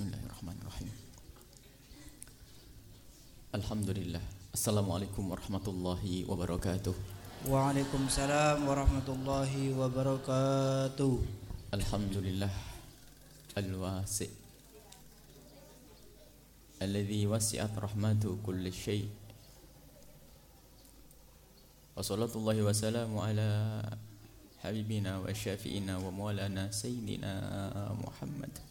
Bismillahirrahmanirrahim. Alhamdulillah. Assalamualaikum warahmatullahi wabarakatuh. Waalaikumsalam warahmatullahi wabarakatuh. Alhamdulillah al-wasi' alladhi wasi'at rahmatu kulli syai' wa salatullahi wa salamu ala habibina wa syafi'ina wa maulana sayyidina Muhammad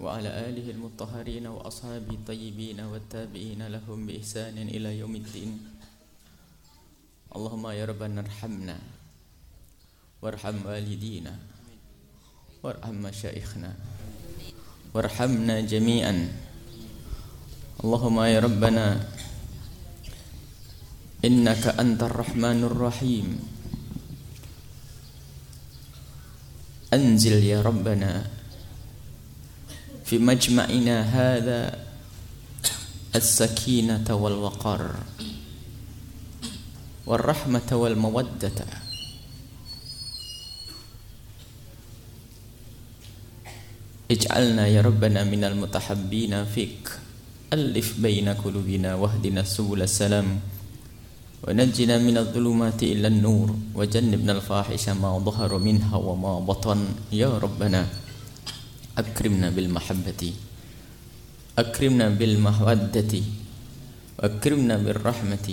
وعلى آله المطهرين وأصحابه الطيبين والتابعين لهم بإحسان إلى يوم الدين. اللهم يا ربنا ارحمنا وارحم والدينا وارحم مشايخنا وارحمنا جميعا. اللهم يا ربنا إنك أنت الرحمن الرحيم. أنزل يا ربنا في مجمعنا هذا السكينة والوقار والرحمة والمودة. اجعلنا يا ربنا من المتحبين فيك. ألف بين قلوبنا واهدنا سبل السلام. ونجنا من الظلمات إلى النور. وجنبنا الفاحش ما ظهر منها وما بطن. يا ربنا أكرمنا بالمحبة أكرمنا بالمودة وأكرمنا بالرحمة.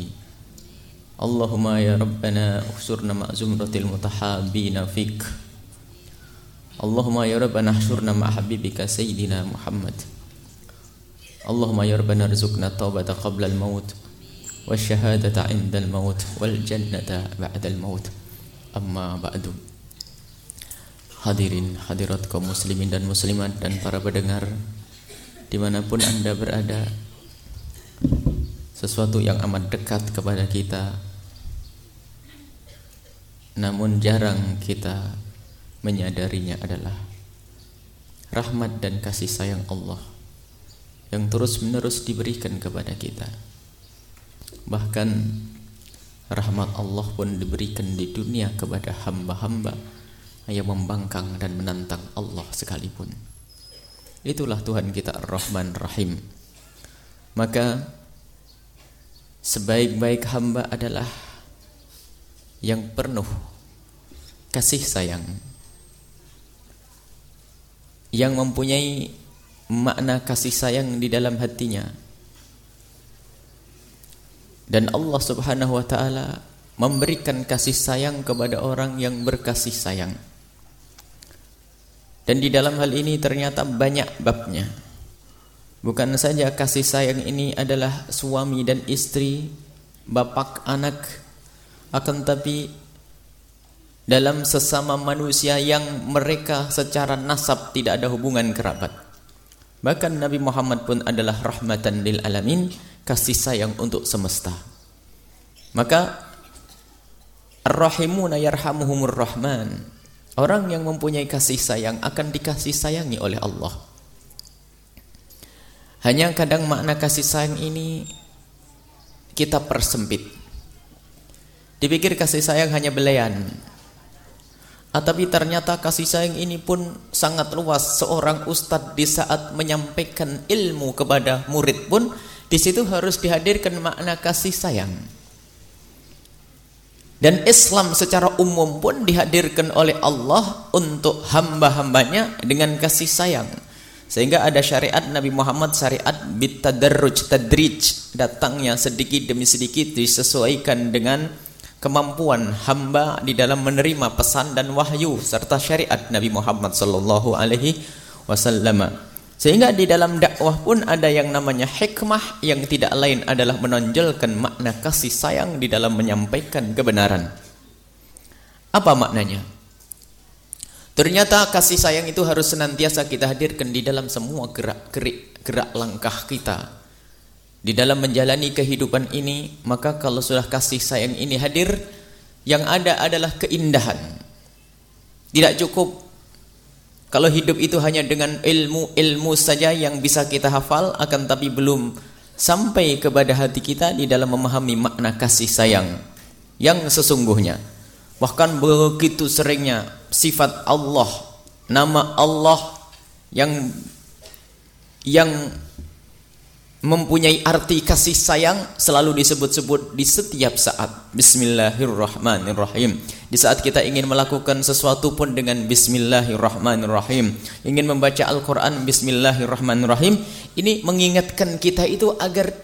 اللهم يا ربنا احشرنا مع زمرة المتحابين فيك. اللهم يا ربنا احشرنا مع حبيبك سيدنا محمد. اللهم يا ربنا ارزقنا التوبة قبل الموت والشهادة عند الموت والجنة بعد الموت. أما بعد. Hadirin hadirat kaum muslimin dan muslimat dan para pendengar Di mana pun anda berada Sesuatu yang amat dekat kepada kita Namun jarang kita menyadarinya adalah Rahmat dan kasih sayang Allah Yang terus menerus diberikan kepada kita. Bahkan Rahmat Allah pun diberikan di dunia kepada hamba-hamba yang membangkang dan menantang Allah sekalipun. Itulah Tuhan kita Ar-Rahman Rahim. Maka sebaik-baik hamba adalah yang penuh kasih sayang. Yang mempunyai makna kasih sayang di dalam hatinya. Dan Allah Subhanahu wa taala memberikan kasih sayang kepada orang yang berkasih sayang. Dan di dalam hal ini ternyata banyak babnya. Bukan saja kasih sayang ini adalah suami dan istri, bapak anak, akan tapi dalam sesama manusia yang mereka secara nasab tidak ada hubungan kerabat. Bahkan Nabi Muhammad pun adalah rahmatan lil alamin, kasih sayang untuk semesta. Maka Ar-Rahimuna yarhamuhumur Rahman. Orang yang mempunyai kasih sayang akan dikasih sayangi oleh Allah. Hanya kadang makna kasih sayang ini kita persempit. Dipikir kasih sayang hanya belayan. Ah, tapi ternyata kasih sayang ini pun sangat luas. Seorang ustadz di saat menyampaikan ilmu kepada murid pun di situ harus dihadirkan makna kasih sayang. Dan Islam secara umum pun dihadirkan oleh Allah untuk hamba-hambanya dengan kasih sayang. Sehingga ada syariat Nabi Muhammad syariat bitadarruj tadrij datangnya sedikit demi sedikit disesuaikan dengan kemampuan hamba di dalam menerima pesan dan wahyu serta syariat Nabi Muhammad sallallahu alaihi wasallam. Sehingga di dalam dakwah pun ada yang namanya hikmah yang tidak lain adalah menonjolkan makna kasih sayang di dalam menyampaikan kebenaran. Apa maknanya? Ternyata kasih sayang itu harus senantiasa kita hadirkan di dalam semua gerak-gerik gerak langkah kita. Di dalam menjalani kehidupan ini, maka kalau sudah kasih sayang ini hadir, yang ada adalah keindahan. Tidak cukup kalau hidup itu hanya dengan ilmu-ilmu saja yang bisa kita hafal akan tapi belum sampai kepada hati kita di dalam memahami makna kasih sayang yang sesungguhnya. Bahkan begitu seringnya sifat Allah, nama Allah yang yang mempunyai arti kasih sayang selalu disebut-sebut di setiap saat. Bismillahirrahmanirrahim. Di saat kita ingin melakukan sesuatu pun dengan Bismillahirrahmanirrahim. Ingin membaca Al-Quran Bismillahirrahmanirrahim. Ini mengingatkan kita itu agar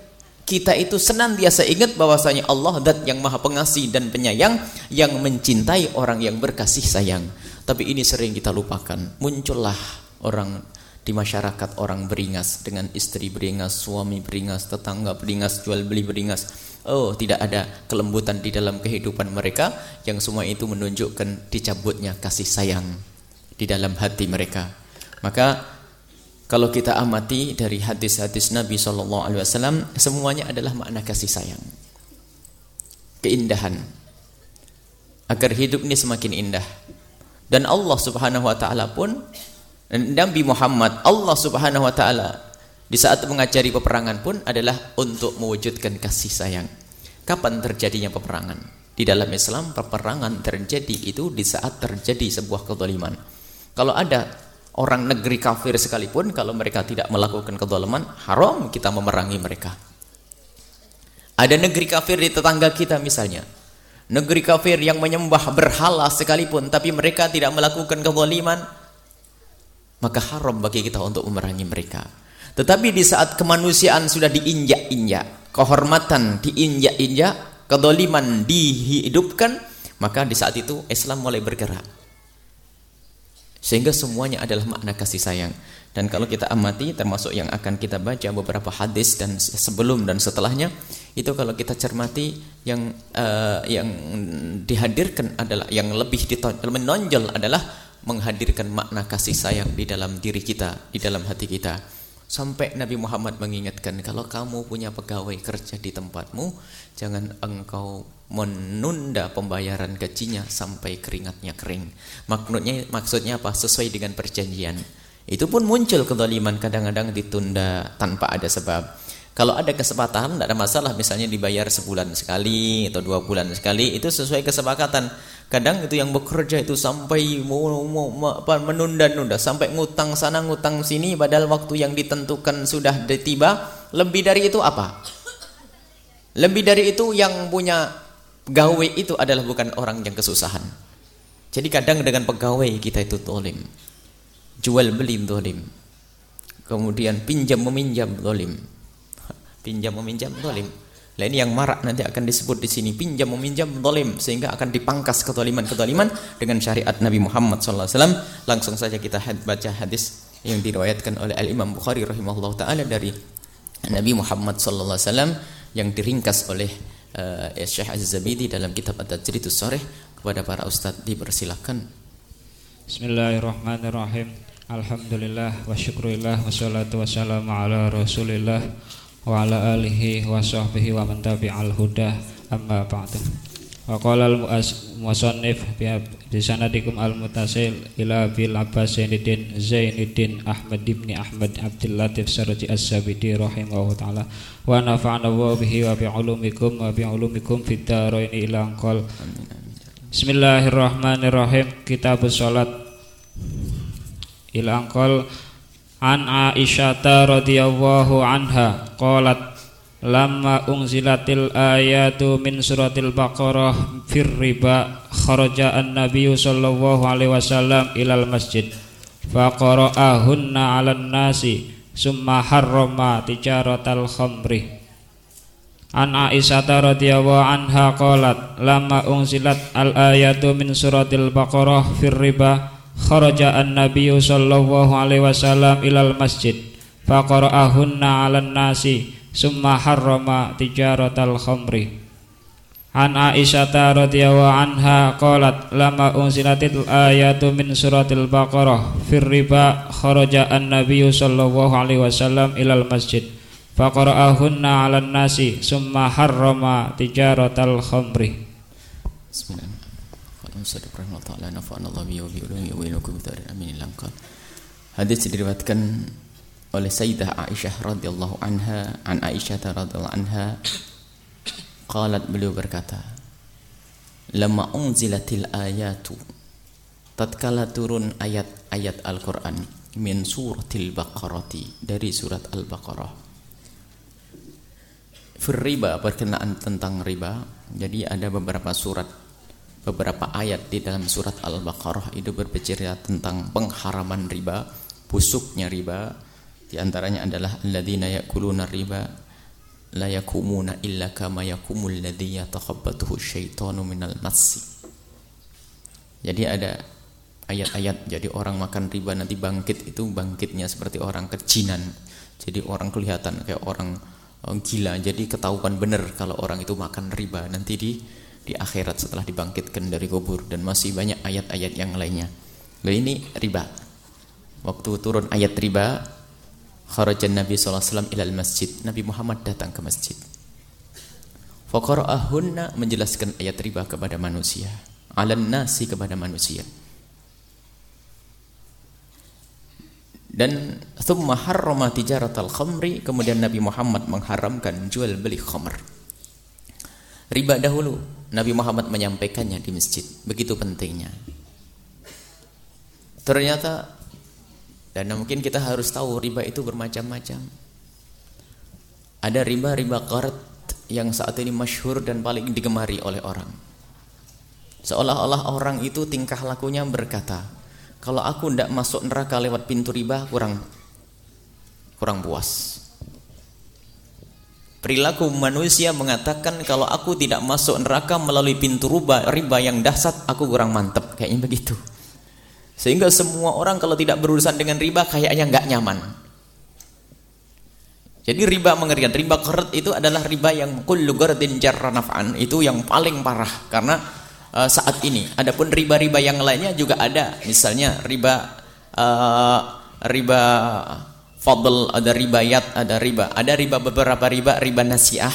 kita itu senantiasa ingat bahwasanya Allah dat yang maha pengasih dan penyayang yang mencintai orang yang berkasih sayang. Tapi ini sering kita lupakan. Muncullah orang di masyarakat orang beringas dengan istri beringas, suami beringas, tetangga beringas, jual beli beringas. Oh, tidak ada kelembutan di dalam kehidupan mereka yang semua itu menunjukkan dicabutnya kasih sayang di dalam hati mereka. Maka kalau kita amati dari hadis-hadis Nabi wasallam semuanya adalah makna kasih sayang. Keindahan agar hidup ini semakin indah. Dan Allah Subhanahu wa taala pun Nabi Muhammad Allah Subhanahu wa taala di saat mengajari peperangan pun adalah untuk mewujudkan kasih sayang. Kapan terjadinya peperangan? Di dalam Islam peperangan terjadi itu di saat terjadi sebuah kezaliman. Kalau ada orang negeri kafir sekalipun kalau mereka tidak melakukan kezaliman, haram kita memerangi mereka. Ada negeri kafir di tetangga kita misalnya. Negeri kafir yang menyembah berhala sekalipun tapi mereka tidak melakukan kezaliman, maka haram bagi kita untuk memerangi mereka. Tetapi di saat kemanusiaan sudah diinjak-injak, kehormatan diinjak-injak, kedoliman dihidupkan, maka di saat itu Islam mulai bergerak. Sehingga semuanya adalah makna kasih sayang. Dan kalau kita amati termasuk yang akan kita baca beberapa hadis dan sebelum dan setelahnya itu kalau kita cermati yang uh, yang dihadirkan adalah yang lebih menonjol adalah menghadirkan makna kasih sayang di dalam diri kita, di dalam hati kita. Sampai Nabi Muhammad mengingatkan, kalau kamu punya pegawai kerja di tempatmu, jangan engkau menunda pembayaran gajinya sampai keringatnya kering. Maksudnya, maksudnya apa? Sesuai dengan perjanjian. Itu pun muncul kezaliman kadang-kadang ditunda tanpa ada sebab. Kalau ada kesempatan, tidak ada masalah. Misalnya dibayar sebulan sekali atau dua bulan sekali, itu sesuai kesepakatan. Kadang itu yang bekerja itu sampai menunda-nunda, sampai ngutang sana, ngutang sini, padahal waktu yang ditentukan sudah tiba. Lebih dari itu apa? Lebih dari itu yang punya gawe itu adalah bukan orang yang kesusahan. Jadi kadang dengan pegawai kita itu tolim. Jual beli tolim. Kemudian pinjam meminjam tolim pinjam meminjam zalim. Nah ini yang marak nanti akan disebut di sini pinjam meminjam zalim sehingga akan dipangkas kezaliman-kezaliman dengan syariat Nabi Muhammad SAW. Langsung saja kita baca hadis yang diriwayatkan oleh Al Imam Bukhari rahimahullah taala dari Nabi Muhammad SAW yang diringkas oleh uh, Syekh Aziz Zabidi dalam kitab At-Tajridus Sharih kepada para ustaz dipersilakan. Bismillahirrahmanirrahim. Alhamdulillah wa syukurillah wassalatu wassalamu ala Rasulillah wa ala alihi wa sahbihi wa man tabi'al huda amma ba'du. Wa qala al musannif bi sanadikum al mutasil ila bil abbas zainuddin zainuddin ahmad ibn ahmad abdul latif sarji as-sabidi rahimahullah taala. Wa nafa'ana wa bihi wa bi ulumikum wa bi ulumikum fid darain ila anqal. Bismillahirrahmanirrahim. Kitabus Salat Ila anqal An Aisyah radhiyallahu anha qalat lamma unzilatil ayatu min suratil baqarah fir riba kharaja an-nabiy sallallahu alaihi wasallam ilal masjid. Faqara'ahunna 'alan nasi summa harrama tijaratal khamri. An Aisyah radhiyallahu anha qalat lamma unzilat al ayatu min suratil baqarah fir riba kharaja an-nabiy sallallahu alaihi wasallam ilal masjid faqara'ahunna 'alan nasi summa harrama tijaratal khamri. An Aisyah radhiyallahu anha qalat lama unzilatil ayatu min suratil baqarah fir riba kharaja an-nabiy sallallahu alaihi wasallam ilal masjid faqara'ahunna 'alan nasi summa harrama tijaratal khamri Sadaq rahimahullah ta'ala Allah wa amin langkal Hadis oleh Sayyidah Aisyah radhiyallahu anha an Aisyah radhiyallahu anha qalat beliau berkata lama unzilatil ayatu tatkala turun ayat-ayat Al-Qur'an min suratil baqarati dari surat Al-Baqarah. Fir riba perkenaan tentang riba. Jadi ada beberapa surat beberapa ayat di dalam surat Al-Baqarah itu berbicara tentang pengharaman riba, busuknya riba. Di antaranya adalah alladzina ya'kuluna riba la yakumuna illa kama yakumul ladzi yatakhabbathu syaitanu minal massi. Jadi ada ayat-ayat jadi orang makan riba nanti bangkit itu bangkitnya seperti orang kejinan jadi orang kelihatan kayak orang oh, gila jadi ketahuan benar kalau orang itu makan riba nanti di di akhirat setelah dibangkitkan dari kubur dan masih banyak ayat-ayat yang lainnya. Nah ini riba. Waktu turun ayat riba kharajan Nabi SAW ilal masjid. Nabi Muhammad datang ke masjid. Faqara'ahunna menjelaskan ayat riba kepada manusia. Alan nasi kepada manusia. Dan thumma harrama tijaratal khamri. Kemudian Nabi Muhammad mengharamkan jual beli khamr. Riba dahulu Nabi Muhammad menyampaikannya di masjid. Begitu pentingnya. Ternyata dan mungkin kita harus tahu riba itu bermacam-macam. Ada riba-riba qard yang saat ini masyhur dan paling digemari oleh orang. Seolah-olah orang itu tingkah lakunya berkata kalau aku tidak masuk neraka lewat pintu riba kurang kurang puas. Perilaku manusia mengatakan kalau aku tidak masuk neraka melalui pintu riba, riba yang dahsyat aku kurang mantap kayaknya begitu. Sehingga semua orang kalau tidak berurusan dengan riba kayaknya nggak nyaman. Jadi riba mengerikan. Riba keret itu adalah riba yang kullu gardin jarra. Itu yang paling parah karena uh, saat ini. Adapun riba-riba yang lainnya juga ada. Misalnya riba uh, riba fadl, ada riba yat, ada riba. Ada riba beberapa riba, riba nasiah.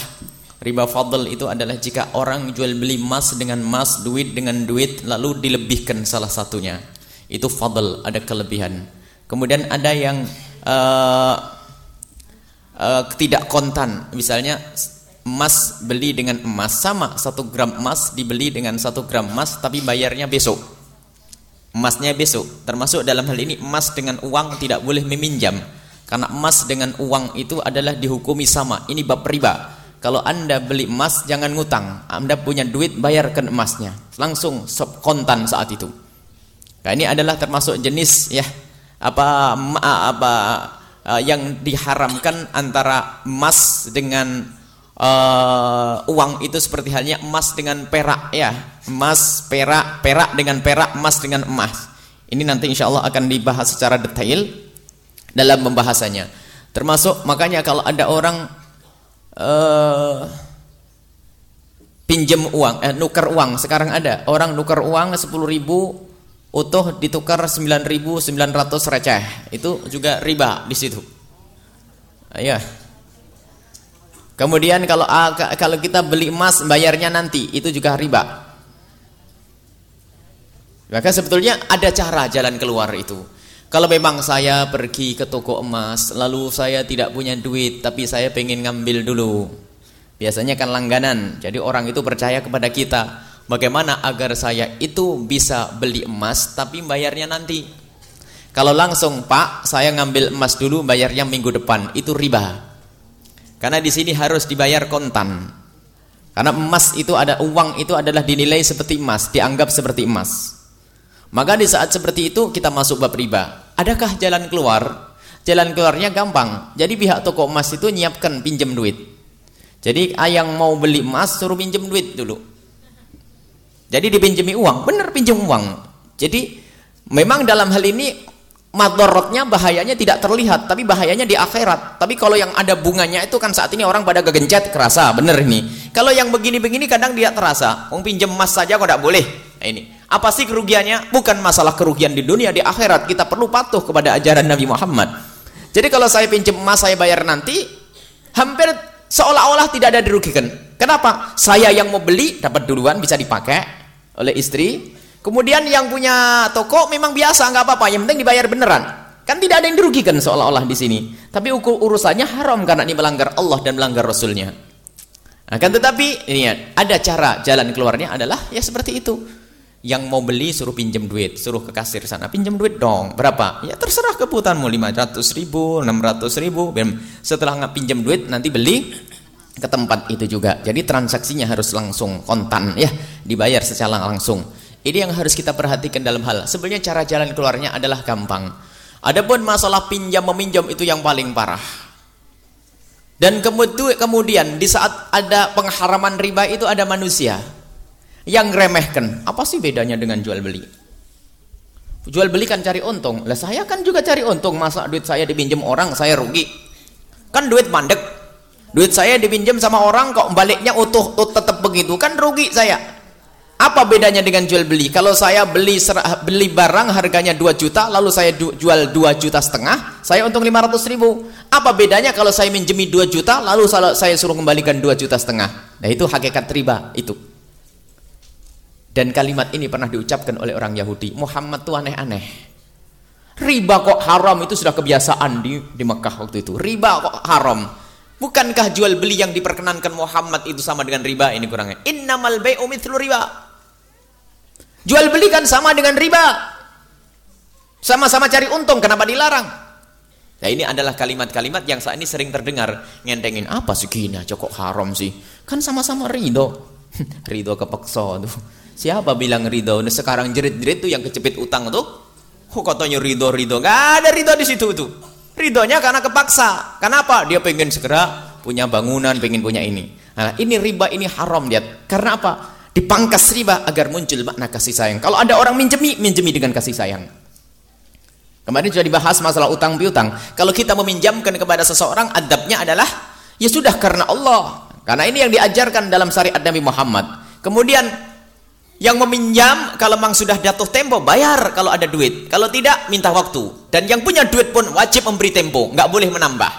Riba fadl itu adalah jika orang jual beli emas dengan emas, duit dengan duit lalu dilebihkan salah satunya. Itu fadl, ada kelebihan. Kemudian ada yang uh, uh, tidak kontan, misalnya emas beli dengan emas sama satu gram emas dibeli dengan satu gram emas tapi bayarnya besok emasnya besok termasuk dalam hal ini emas dengan uang tidak boleh meminjam karena emas dengan uang itu adalah dihukumi sama. Ini bab riba. Kalau anda beli emas jangan ngutang. Anda punya duit bayarkan emasnya. Langsung kontan saat itu. Nah, ini adalah termasuk jenis ya apa apa uh, yang diharamkan antara emas dengan uh, uang itu seperti halnya emas dengan perak ya. Emas perak perak dengan perak emas dengan emas. Ini nanti insya Allah akan dibahas secara detail dalam pembahasannya termasuk makanya kalau ada orang uh, pinjam uang eh, nuker uang. Sekarang ada orang nuker uang 10 ribu utuh ditukar 9.900 receh. Itu juga riba di situ. Ya Kemudian kalau ah, kalau kita beli emas bayarnya nanti itu juga riba. Maka sebetulnya ada cara jalan keluar itu. Kalau memang saya pergi ke toko emas lalu saya tidak punya duit tapi saya pengen ngambil dulu. Biasanya kan langganan. Jadi orang itu percaya kepada kita. Bagaimana agar saya itu bisa beli emas tapi bayarnya nanti. Kalau langsung, "Pak, saya ngambil emas dulu bayarnya minggu depan." Itu riba. Karena di sini harus dibayar kontan. Karena emas itu ada uang itu adalah dinilai seperti emas, dianggap seperti emas. Maka di saat seperti itu kita masuk bab riba. Adakah jalan keluar? Jalan keluarnya gampang. Jadi pihak toko emas itu nyiapkan pinjam duit. Jadi yang mau beli emas suruh pinjam duit dulu. Jadi dipinjami uang, benar pinjam uang. Jadi memang dalam hal ini madorotnya bahayanya tidak terlihat tapi bahayanya di akhirat tapi kalau yang ada bunganya itu kan saat ini orang pada gegencet kerasa bener ini kalau yang begini-begini kadang dia terasa mau pinjam emas saja kok tidak boleh nah, ini apa sih kerugiannya bukan masalah kerugian di dunia di akhirat kita perlu patuh kepada ajaran Nabi Muhammad jadi kalau saya pinjam emas saya bayar nanti hampir seolah-olah tidak ada dirugikan kenapa saya yang mau beli dapat duluan bisa dipakai oleh istri Kemudian yang punya toko memang biasa, nggak apa-apa. Yang penting dibayar beneran. Kan tidak ada yang dirugikan seolah-olah di sini. Tapi ukur urusannya haram karena ini melanggar Allah dan melanggar Rasulnya. Akan tetapi ini ya, ada cara jalan keluarnya adalah ya seperti itu. Yang mau beli suruh pinjam duit, suruh ke kasir sana, pinjam duit dong. Berapa? Ya terserah kebutuhanmu 500 ribu, 600 ribu. Setelah nggak pinjam duit, nanti beli ke tempat itu juga. Jadi transaksinya harus langsung kontan ya, dibayar secara langsung. Ini yang harus kita perhatikan dalam hal. Sebenarnya cara jalan keluarnya adalah gampang. Adapun masalah pinjam meminjam itu yang paling parah. Dan kemudian di saat ada pengharaman riba itu ada manusia yang remehkan. Apa sih bedanya dengan jual beli? Jual beli kan cari untung. Lah saya kan juga cari untung. Masa duit saya dipinjam orang saya rugi? Kan duit mandek. Duit saya dipinjam sama orang kok baliknya utuh, utuh tetap begitu kan rugi saya. Apa bedanya dengan jual beli? Kalau saya beli beli barang harganya 2 juta lalu saya jual 2 juta setengah, saya untung 500 ribu. Apa bedanya kalau saya minjemi 2 juta lalu saya suruh kembalikan 2 juta setengah? Nah itu hakikat riba itu. Dan kalimat ini pernah diucapkan oleh orang Yahudi. Muhammad itu aneh-aneh. Riba kok haram itu sudah kebiasaan di di Mekah waktu itu. Riba kok haram. Bukankah jual beli yang diperkenankan Muhammad itu sama dengan riba? Ini kurangnya. Innamal bai'u mithlu riba. Jual beli kan sama dengan riba. Sama-sama cari untung, kenapa dilarang? Nah ini adalah kalimat-kalimat yang saat ini sering terdengar. Ngentengin, apa sih gini aja haram sih? Kan sama-sama ridho. ridho kepeksa tuh. Siapa bilang ridho? Nah, sekarang jerit-jerit tuh yang kecepit utang tuh. Oh katanya ridho-ridho. Gak ada ridho di situ tuh. Ridhonya karena kepaksa. Kenapa? Dia pengen segera punya bangunan, pengen punya ini. Nah, ini riba ini haram dia. Karena apa? Dipangkas riba agar muncul makna kasih sayang. Kalau ada orang minjemi, minjemi dengan kasih sayang. Kemarin sudah dibahas masalah utang piutang. Kalau kita meminjamkan kepada seseorang, adabnya adalah ya sudah karena Allah. Karena ini yang diajarkan dalam syariat Nabi Muhammad. Kemudian yang meminjam kalau memang sudah jatuh tempo bayar kalau ada duit. Kalau tidak minta waktu. Dan yang punya duit pun wajib memberi tempo, nggak boleh menambah.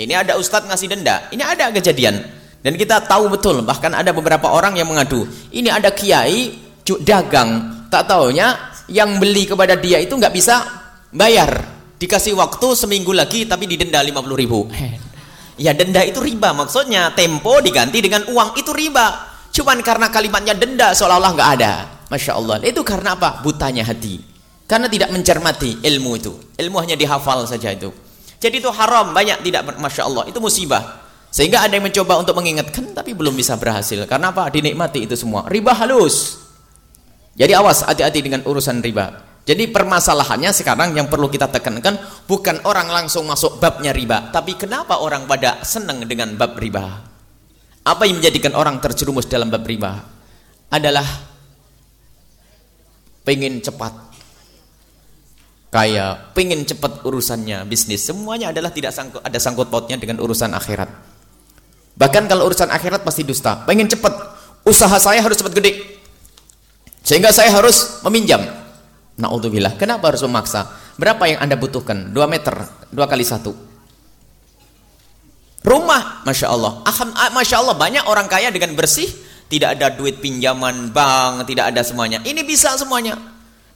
Ini ada ustadz ngasih denda. Ini ada kejadian. Dan kita tahu betul bahkan ada beberapa orang yang mengadu. Ini ada kiai dagang, tak taunya yang beli kepada dia itu nggak bisa bayar. Dikasih waktu seminggu lagi tapi didenda 50 ribu. Ya denda itu riba maksudnya tempo diganti dengan uang itu riba. Cuman karena kalimatnya denda seolah-olah nggak ada. Masya Allah. Itu karena apa? Butanya hati. Karena tidak mencermati ilmu itu. Ilmu hanya dihafal saja itu. Jadi itu haram. Banyak tidak. Masya Allah. Itu musibah. Sehingga ada yang mencoba untuk mengingatkan. Tapi belum bisa berhasil. Karena apa? Dinikmati itu semua. Riba halus. Jadi awas hati-hati dengan urusan riba. Jadi permasalahannya sekarang yang perlu kita tekankan bukan orang langsung masuk babnya riba, tapi kenapa orang pada senang dengan bab riba? Apa yang menjadikan orang terjerumus dalam bab riba? Adalah pengen cepat kaya, pengen cepat urusannya, bisnis, semuanya adalah tidak sangkut, ada sangkut pautnya dengan urusan akhirat. Bahkan kalau urusan akhirat pasti dusta. Pengen cepat, usaha saya harus cepat gede. Sehingga saya harus meminjam. Naudzubillah. Kenapa harus memaksa? Berapa yang Anda butuhkan? 2 meter, 2 kali 1. Rumah, Masya Allah. Ah, Masya Allah, banyak orang kaya dengan bersih. Tidak ada duit pinjaman bank, tidak ada semuanya. Ini bisa semuanya.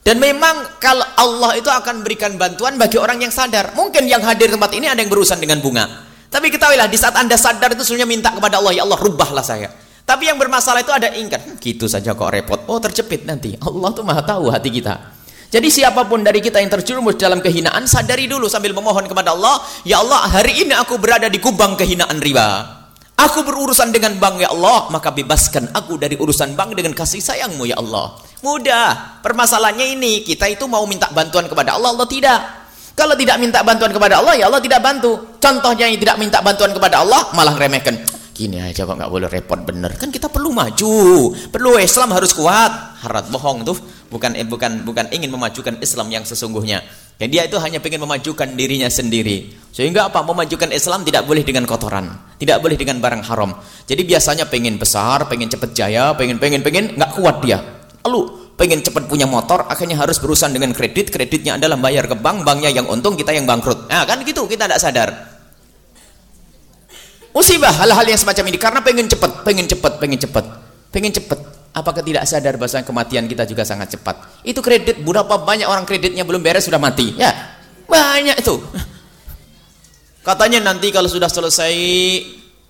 Dan memang kalau Allah itu akan berikan bantuan bagi orang yang sadar. Mungkin yang hadir tempat ini ada yang berurusan dengan bunga. Tapi ketahuilah, di saat anda sadar itu sebenarnya minta kepada Allah, ya Allah rubahlah saya. Tapi yang bermasalah itu ada ingkar. Hmm, gitu saja kok repot. Oh terjepit nanti. Allah tuh maha tahu hati kita. Jadi siapa pun dari kita yang terjerumus dalam kehinaan, sadari dulu sambil memohon kepada Allah, Ya Allah, hari ini aku berada di kubang kehinaan riba. Aku berurusan dengan bank, Ya Allah, maka bebaskan aku dari urusan bank dengan kasih sayangmu, Ya Allah. Mudah. Permasalahannya ini, kita itu mau minta bantuan kepada Allah, Allah tidak. Kalau tidak minta bantuan kepada Allah, ya Allah tidak bantu. Contohnya yang tidak minta bantuan kepada Allah, malah remehkan. Gini aja kok nggak boleh repot bener. Kan kita perlu maju. Perlu Islam harus kuat. Harat bohong tuh bukan eh, bukan bukan ingin memajukan Islam yang sesungguhnya. Dan dia itu hanya ingin memajukan dirinya sendiri. Sehingga apa? Memajukan Islam tidak boleh dengan kotoran, tidak boleh dengan barang haram. Jadi biasanya pengen besar, pengen cepet jaya, pengen pengen pengen nggak kuat dia. Lalu pengen cepat punya motor, akhirnya harus berurusan dengan kredit. Kreditnya adalah bayar ke bank, banknya yang untung, kita yang bangkrut. Nah kan gitu, kita tidak sadar. Musibah hal-hal yang semacam ini karena pengen cepat, pengen cepat, pengen cepat, pengen cepat. Apakah tidak sadar bahasa kematian kita juga sangat cepat? Itu kredit, berapa banyak orang kreditnya belum beres sudah mati? Ya, banyak itu. Katanya nanti kalau sudah selesai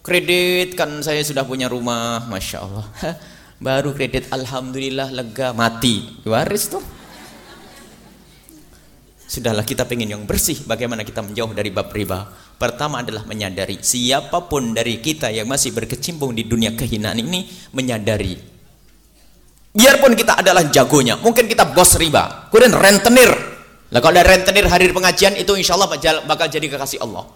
kredit kan saya sudah punya rumah, masya Allah. Baru kredit alhamdulillah lega mati. Waris tuh. Sudahlah kita pengen yang bersih. Bagaimana kita menjauh dari bab riba? Pertama adalah menyadari siapa pun dari kita yang masih berkecimpung di dunia kehinaan ini menyadari. Biarpun kita adalah jagonya, mungkin kita bos riba, kemudian rentenir. Lah kalau ada rentenir hadir pengajian itu insya Allah bakal jadi kekasih Allah.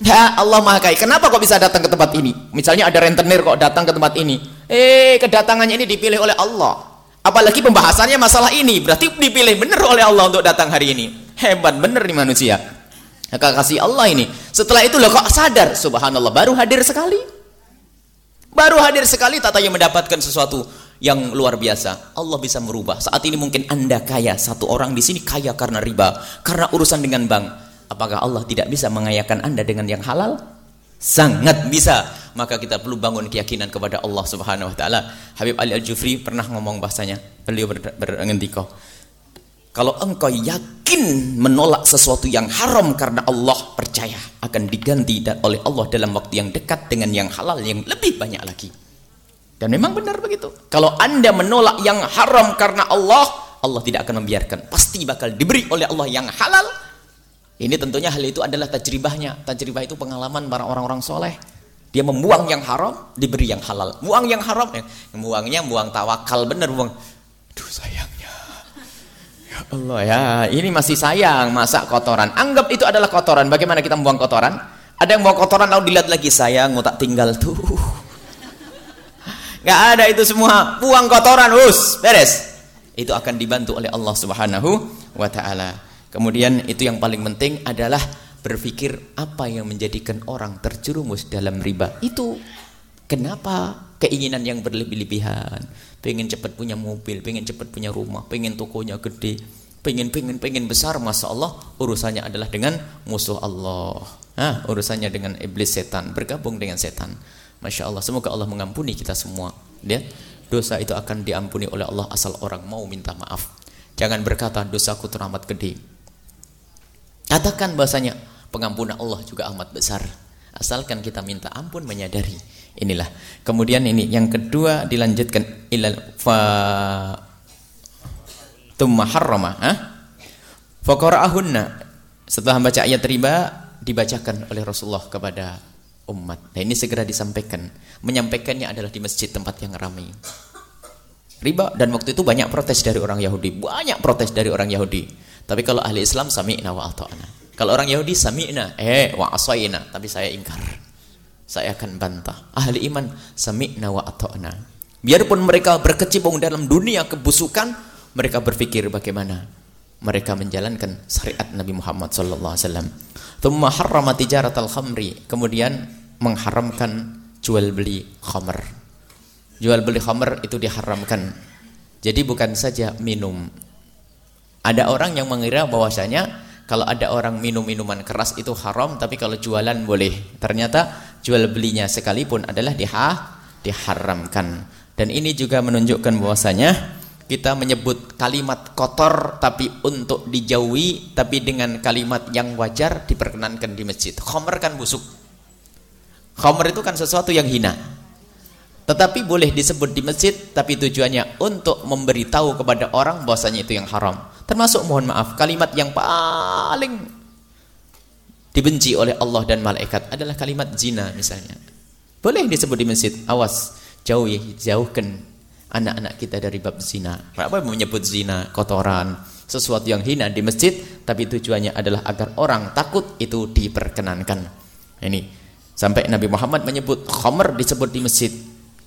Ya Allah maha kaya. Kenapa kok bisa datang ke tempat ini? Misalnya ada rentenir kok datang ke tempat ini. Eh kedatangannya ini dipilih oleh Allah. Apalagi pembahasannya masalah ini. Berarti dipilih benar oleh Allah untuk datang hari ini. Hebat benar nih manusia. Kasih Allah ini. Setelah itu loh kok sadar. Subhanallah baru hadir sekali. Baru hadir sekali tata yang mendapatkan sesuatu yang luar biasa. Allah bisa merubah. Saat ini mungkin Anda kaya. Satu orang di sini kaya karena riba. Karena urusan dengan bank Apakah Allah tidak bisa mengayakan anda dengan yang halal? Sangat bisa. Maka kita perlu bangun keyakinan kepada Allah Subhanahu wa taala. Habib Ali Al-Jufri pernah ngomong bahasanya. Beliau ber, berengendiko. Kalau engkau yakin menolak sesuatu yang haram karena Allah percaya akan diganti oleh Allah dalam waktu yang dekat dengan yang halal yang lebih banyak lagi. Dan memang benar begitu. Kalau anda menolak yang haram karena Allah, Allah tidak akan membiarkan. Pasti bakal diberi oleh Allah yang halal ini tentunya hal itu adalah tajribahnya. Tajribah itu pengalaman para orang-orang soleh. Dia membuang yang haram, diberi yang halal. Buang yang haram, ya. buangnya buang tawakal bener buang. Duh sayangnya. Ya Allah ya, ini masih sayang masa kotoran. Anggap itu adalah kotoran. Bagaimana kita membuang kotoran? Ada yang bawa kotoran lalu dilihat lagi sayang mau tak tinggal tuh. Gak ada itu semua. Buang kotoran, us, beres. Itu akan dibantu oleh Allah Subhanahu wa taala. Kemudian itu yang paling penting adalah berpikir apa yang menjadikan orang terjerumus dalam riba. Itu kenapa keinginan yang berlebih-lebihan. Pengen cepat punya mobil, pengen cepat punya rumah, pengen tokonya gede, pengen pengen pengen besar, masa Allah urusannya adalah dengan musuh Allah. Nah, urusannya dengan iblis setan, bergabung dengan setan. Masya Allah, semoga Allah mengampuni kita semua. Dia dosa itu akan diampuni oleh Allah asal orang mau minta maaf. Jangan berkata dosaku teramat gede. Katakan bahasanya pengampunan Allah juga amat besar. Asalkan kita minta ampun menyadari. Inilah. Kemudian ini yang kedua dilanjutkan ilal fa tumma harrama, ha? Faqara'ahunna. Setelah membaca ayat riba dibacakan oleh Rasulullah kepada umat. Nah, ini segera disampaikan. Menyampaikannya adalah di masjid tempat yang ramai. Riba dan waktu itu banyak protes dari orang Yahudi, banyak protes dari orang Yahudi. Tapi kalau ahli Islam sami'na wa ata'na. Kalau orang Yahudi sami'na, eh wa asayna, tapi saya ingkar. Saya akan bantah. Ahli iman sami'na wa ata'na. Biarpun mereka berkecimpung dalam dunia kebusukan, mereka berpikir bagaimana mereka menjalankan syariat Nabi Muhammad wasallam. Thumma harrama tijaratal khamri, kemudian mengharamkan jual beli khamr. Jual beli khamr itu diharamkan. Jadi bukan saja minum, ada orang yang mengira bahwasanya kalau ada orang minum minuman keras itu haram, tapi kalau jualan boleh. Ternyata jual belinya sekalipun adalah diha, diharamkan. Dan ini juga menunjukkan bahwasanya kita menyebut kalimat kotor tapi untuk dijauhi tapi dengan kalimat yang wajar diperkenankan di masjid. Khomer kan busuk. Khomer itu kan sesuatu yang hina. Tetapi boleh disebut di masjid tapi tujuannya untuk memberitahu kepada orang bahwasanya itu yang haram. Termasuk mohon maaf kalimat yang paling dibenci oleh Allah dan malaikat adalah kalimat zina misalnya. Boleh disebut di masjid, awas, jauh ya, jauhkan anak-anak kita dari bab zina. Apa menyebut zina, kotoran, sesuatu yang hina di masjid, tapi tujuannya adalah agar orang takut itu diperkenankan. Ini sampai Nabi Muhammad menyebut khamr disebut di masjid.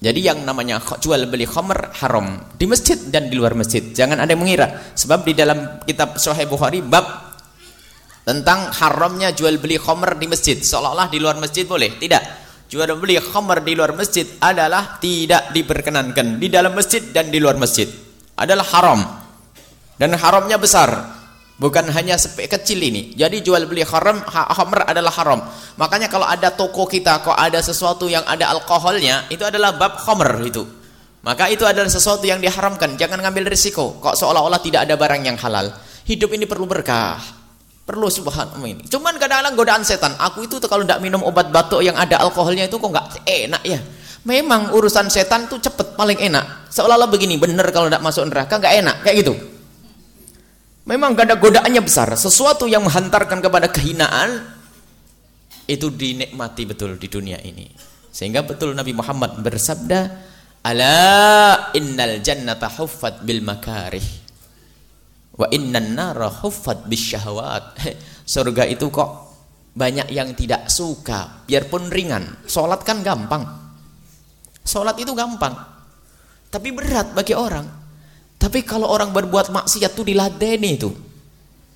Jadi yang namanya jual beli khamr haram di masjid dan di luar masjid. Jangan ada yang mengira. Sebab di dalam kitab Sahih Bukhari bab tentang haramnya jual beli khamr di masjid. Seolah-olah di luar masjid boleh. Tidak. Jual beli khamr di luar masjid adalah tidak diperkenankan. Di dalam masjid dan di luar masjid. Adalah haram. Dan haramnya besar. Bukan hanya kecil ini. Jadi jual beli haram, khamr adalah haram. Makanya kalau ada toko kita, kok ada sesuatu yang ada alkoholnya, itu adalah bab khamr itu. Maka itu adalah sesuatu yang diharamkan. Jangan ngambil risiko. Kok seolah-olah tidak ada barang yang halal. Hidup ini perlu berkah. Perlu subhanallah ini. Cuman kadang-kadang godaan setan. Aku itu kalau tidak minum obat batuk yang ada alkoholnya itu kok nggak enak ya. Memang urusan setan tuh cepet paling enak. Seolah-olah begini, bener kalau tidak masuk neraka nggak enak, kayak gitu. Memang gak ada godaannya besar. Sesuatu yang menghantarkan kepada kehinaan itu dinikmati betul di dunia ini. Sehingga betul Nabi Muhammad bersabda, "Ala innal jannata huffat bil makarih wa innan nara huffat bisyahawat." Surga itu kok banyak yang tidak suka, biarpun ringan. Salat kan gampang. Sholat itu gampang. Tapi berat bagi orang. Tapi kalau orang berbuat maksiat itu diladeni itu.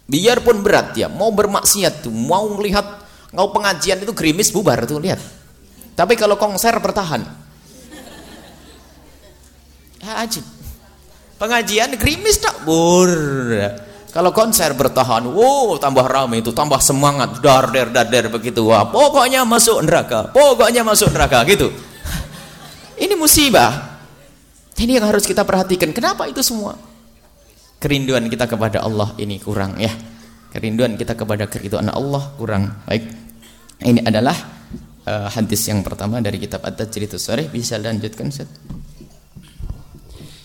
Biarpun berat ya, mau bermaksiat tuh, mau melihat mau pengajian itu gerimis bubar tuh lihat. Tapi kalau konser bertahan. Ya. Pengajian gerimis tak bur. Kalau konser bertahan, wow tambah ramai itu, tambah semangat, dar der dar der begitu. Wah, pokoknya masuk neraka, pokoknya masuk neraka gitu. Ini musibah. Ini yang harus kita perhatikan. Kenapa itu semua? Kerinduan kita kepada Allah ini kurang ya. Kerinduan kita kepada keridhaan Allah kurang. Baik. Ini adalah uh, hadis yang pertama dari kitab At-Tajridus Sharih. Bisa lanjutkan Ustaz?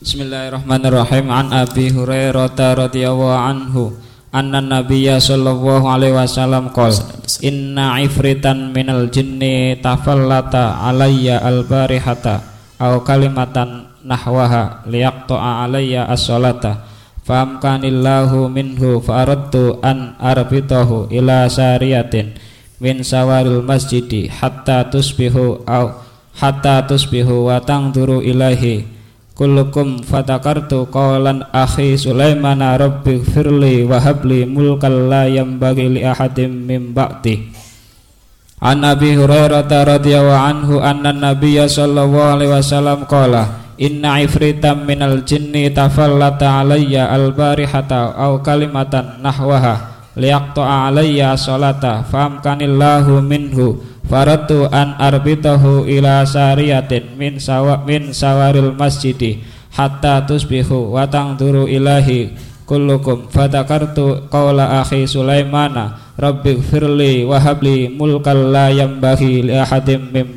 Bismillahirrahmanirrahim. An Abi Hurairah radhiyallahu anhu anna nabiyya sallallahu alaihi wasallam qol inna ifritan minal jinni tafallata alayya al barihata aw kalimatan nahwaha liyaqta'a alayya as-salata famkanillahu minhu fa'aradtu an arbitahu ila sariyatin min sawaril masjidi hatta tusbihu aw hatta tusbihu wa tangduru ilahi kullukum fatakartu qawlan akhi Sulaiman rabbi firli wa habli mulkal la yambagi li ahadim min ba'di. An Abi Hurairah radhiyallahu anhu anna Nabiy sallallahu alaihi wasallam qala Inna ifritam minal jinni tafallata alayya al-barihata aw kalimatan nahwaha liyaqta'a alayya salata famkanillahu minhu faratu an arbitahu ila sariyatin min sawa min sawaril masjidi hatta tusbihu wa tangduru ilahi kullukum fatakartu qawla akhi Sulaimana rabbi firli wa habli mulkal la yambaghi li ahadim min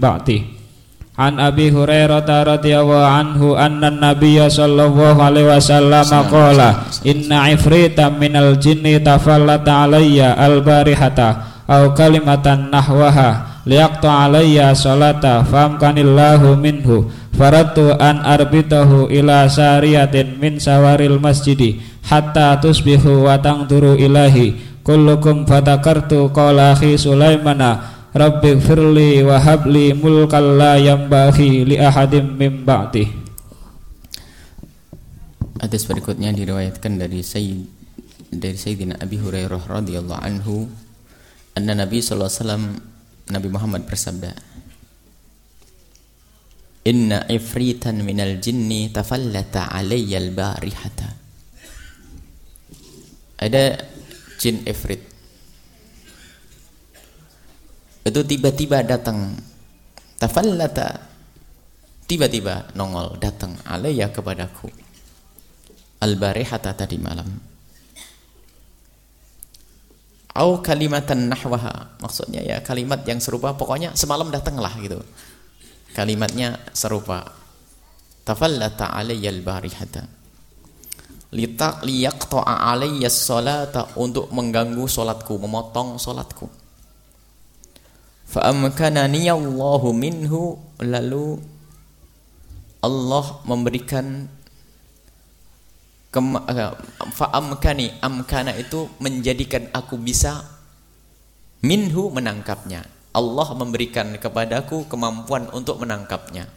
An Abi Hurairah radhiyallahu anhu anna Nabiyya sallallahu alaihi wasallam qala inna ifritan minal jinni tafallata alayya al barihata aw kalimatan nahwaha liyaqta alayya salata famkanillahu minhu faratu an arbitahu ila sariyatin min sawaril masjidi hatta tusbihu wa tangduru ilahi. Kullukum fatakartu qala akhi Sulaimana Rabbi firli wa habli mulkal la yambahi li ahadim min ba'di. Hadis berikutnya diriwayatkan dari Sayyid dari Sayyidina Abi Hurairah radhiyallahu anhu anna Nabi sallallahu alaihi wasallam Nabi Muhammad bersabda Inna ifritan minal jinni tafallata alayya al-barihata Ada jin ifrit itu tiba-tiba datang. Tafallata. Tiba-tiba nongol datang alayya kepadaku. Al-barihata tadi malam. Au kalimatan nahwaha. Maksudnya ya kalimat yang serupa. Pokoknya semalam datanglah gitu. Kalimatnya serupa. Tafallata alayya al-barihata. Litak liyaqta'a alayya salata untuk mengganggu salatku memotong salatku Fa'amkanani Allahu minhu. Lalu Allah memberikan eh, fa'amkani amkana itu menjadikan aku bisa minhu menangkapnya. Allah memberikan kepadaku kemampuan untuk menangkapnya.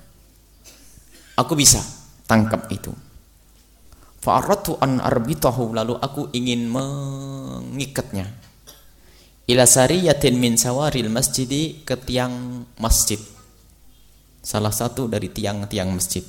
Aku bisa tangkap itu. Fa'aratu an arbitahu. Lalu aku ingin mengikatnya ila sariyatin min sawaril masjidi ke tiang masjid. Salah satu dari tiang-tiang masjid.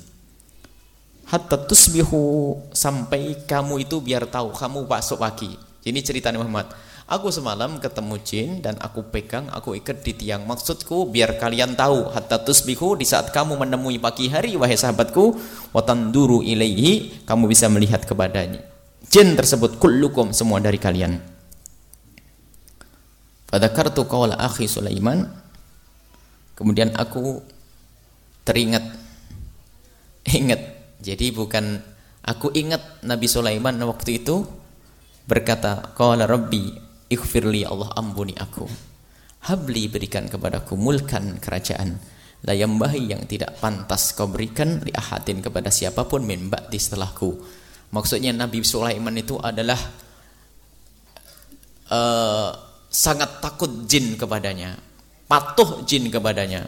Hatta tusbihu sampai kamu itu biar tahu kamu masuk pagi ini cerita Muhammad. Aku semalam ketemu jin dan aku pegang aku ikat di tiang. Maksudku biar kalian tahu hatta tusbihu di saat kamu menemui pagi hari wahai sahabatku watanduru ilaihi kamu bisa melihat kepadanya. Jin tersebut kullukum semua dari kalian Fadzakartu qawla akhi Sulaiman. Kemudian aku teringat ingat. Jadi bukan aku ingat Nabi Sulaiman waktu itu berkata qala rabbi ighfirli Allah ampuni aku. Habli berikan kepadaku mulkan kerajaan. La yambahi yang tidak pantas kau berikan li ahadin kepada siapa pun min ba'di setelahku. Maksudnya Nabi Sulaiman itu adalah uh, sangat takut jin kepadanya patuh jin kepadanya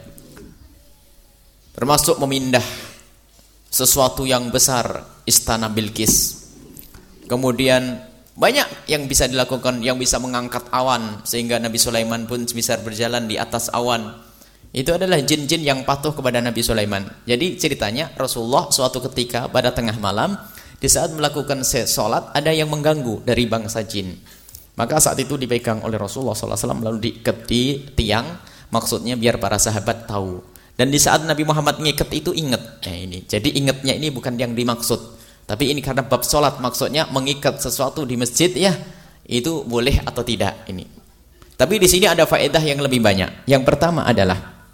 termasuk memindah sesuatu yang besar istana Bilqis. Kemudian banyak yang bisa dilakukan yang bisa mengangkat awan sehingga Nabi Sulaiman pun bisa berjalan di atas awan. Itu adalah jin-jin yang patuh kepada Nabi Sulaiman. Jadi ceritanya Rasulullah suatu ketika pada tengah malam di saat melakukan sholat ada yang mengganggu dari bangsa jin maka saat itu dipegang oleh Rasulullah SAW lalu diikat di tiang maksudnya biar para sahabat tahu dan di saat Nabi Muhammad ngikat itu ingat nah ini jadi ingatnya ini bukan yang dimaksud tapi ini karena bab sholat maksudnya mengikat sesuatu di masjid ya itu boleh atau tidak ini. Tapi di sini ada faedah yang lebih banyak. Yang pertama adalah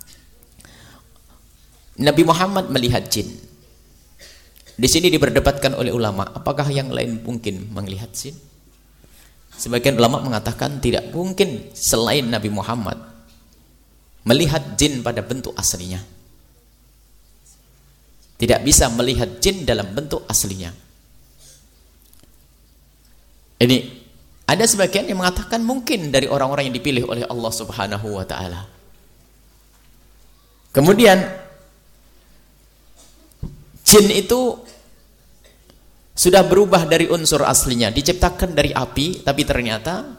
Nabi Muhammad melihat jin. Di sini diperdebatkan oleh ulama, apakah yang lain mungkin melihat jin? Sebagian ulama mengatakan tidak mungkin selain Nabi Muhammad melihat jin pada bentuk aslinya. Tidak bisa melihat jin dalam bentuk aslinya. Ini ada sebagian yang mengatakan mungkin dari orang-orang yang dipilih oleh Allah Subhanahu wa taala. Kemudian jin itu sudah berubah dari unsur aslinya, diciptakan dari api tapi ternyata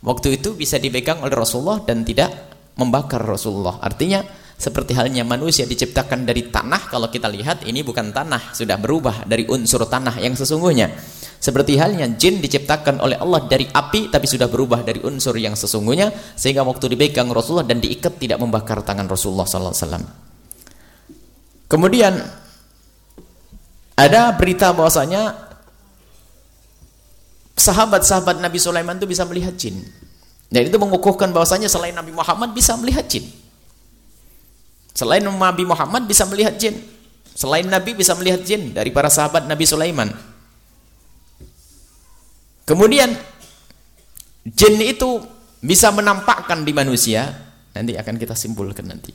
waktu itu bisa dipegang oleh Rasulullah dan tidak membakar Rasulullah. Artinya seperti halnya manusia diciptakan dari tanah, kalau kita lihat ini bukan tanah, sudah berubah dari unsur tanah yang sesungguhnya. Seperti halnya jin diciptakan oleh Allah dari api tapi sudah berubah dari unsur yang sesungguhnya sehingga waktu dipegang Rasulullah dan diikat tidak membakar tangan Rasulullah sallallahu alaihi wasallam. Kemudian ada berita bahwasanya sahabat-sahabat Nabi Sulaiman itu bisa melihat jin. Dan itu mengukuhkan bahwasanya selain Nabi Muhammad bisa melihat jin. Selain Nabi Muhammad bisa melihat jin. Selain Nabi bisa melihat jin dari para sahabat Nabi Sulaiman. Kemudian jin itu bisa menampakkan di manusia, nanti akan kita simpulkan nanti.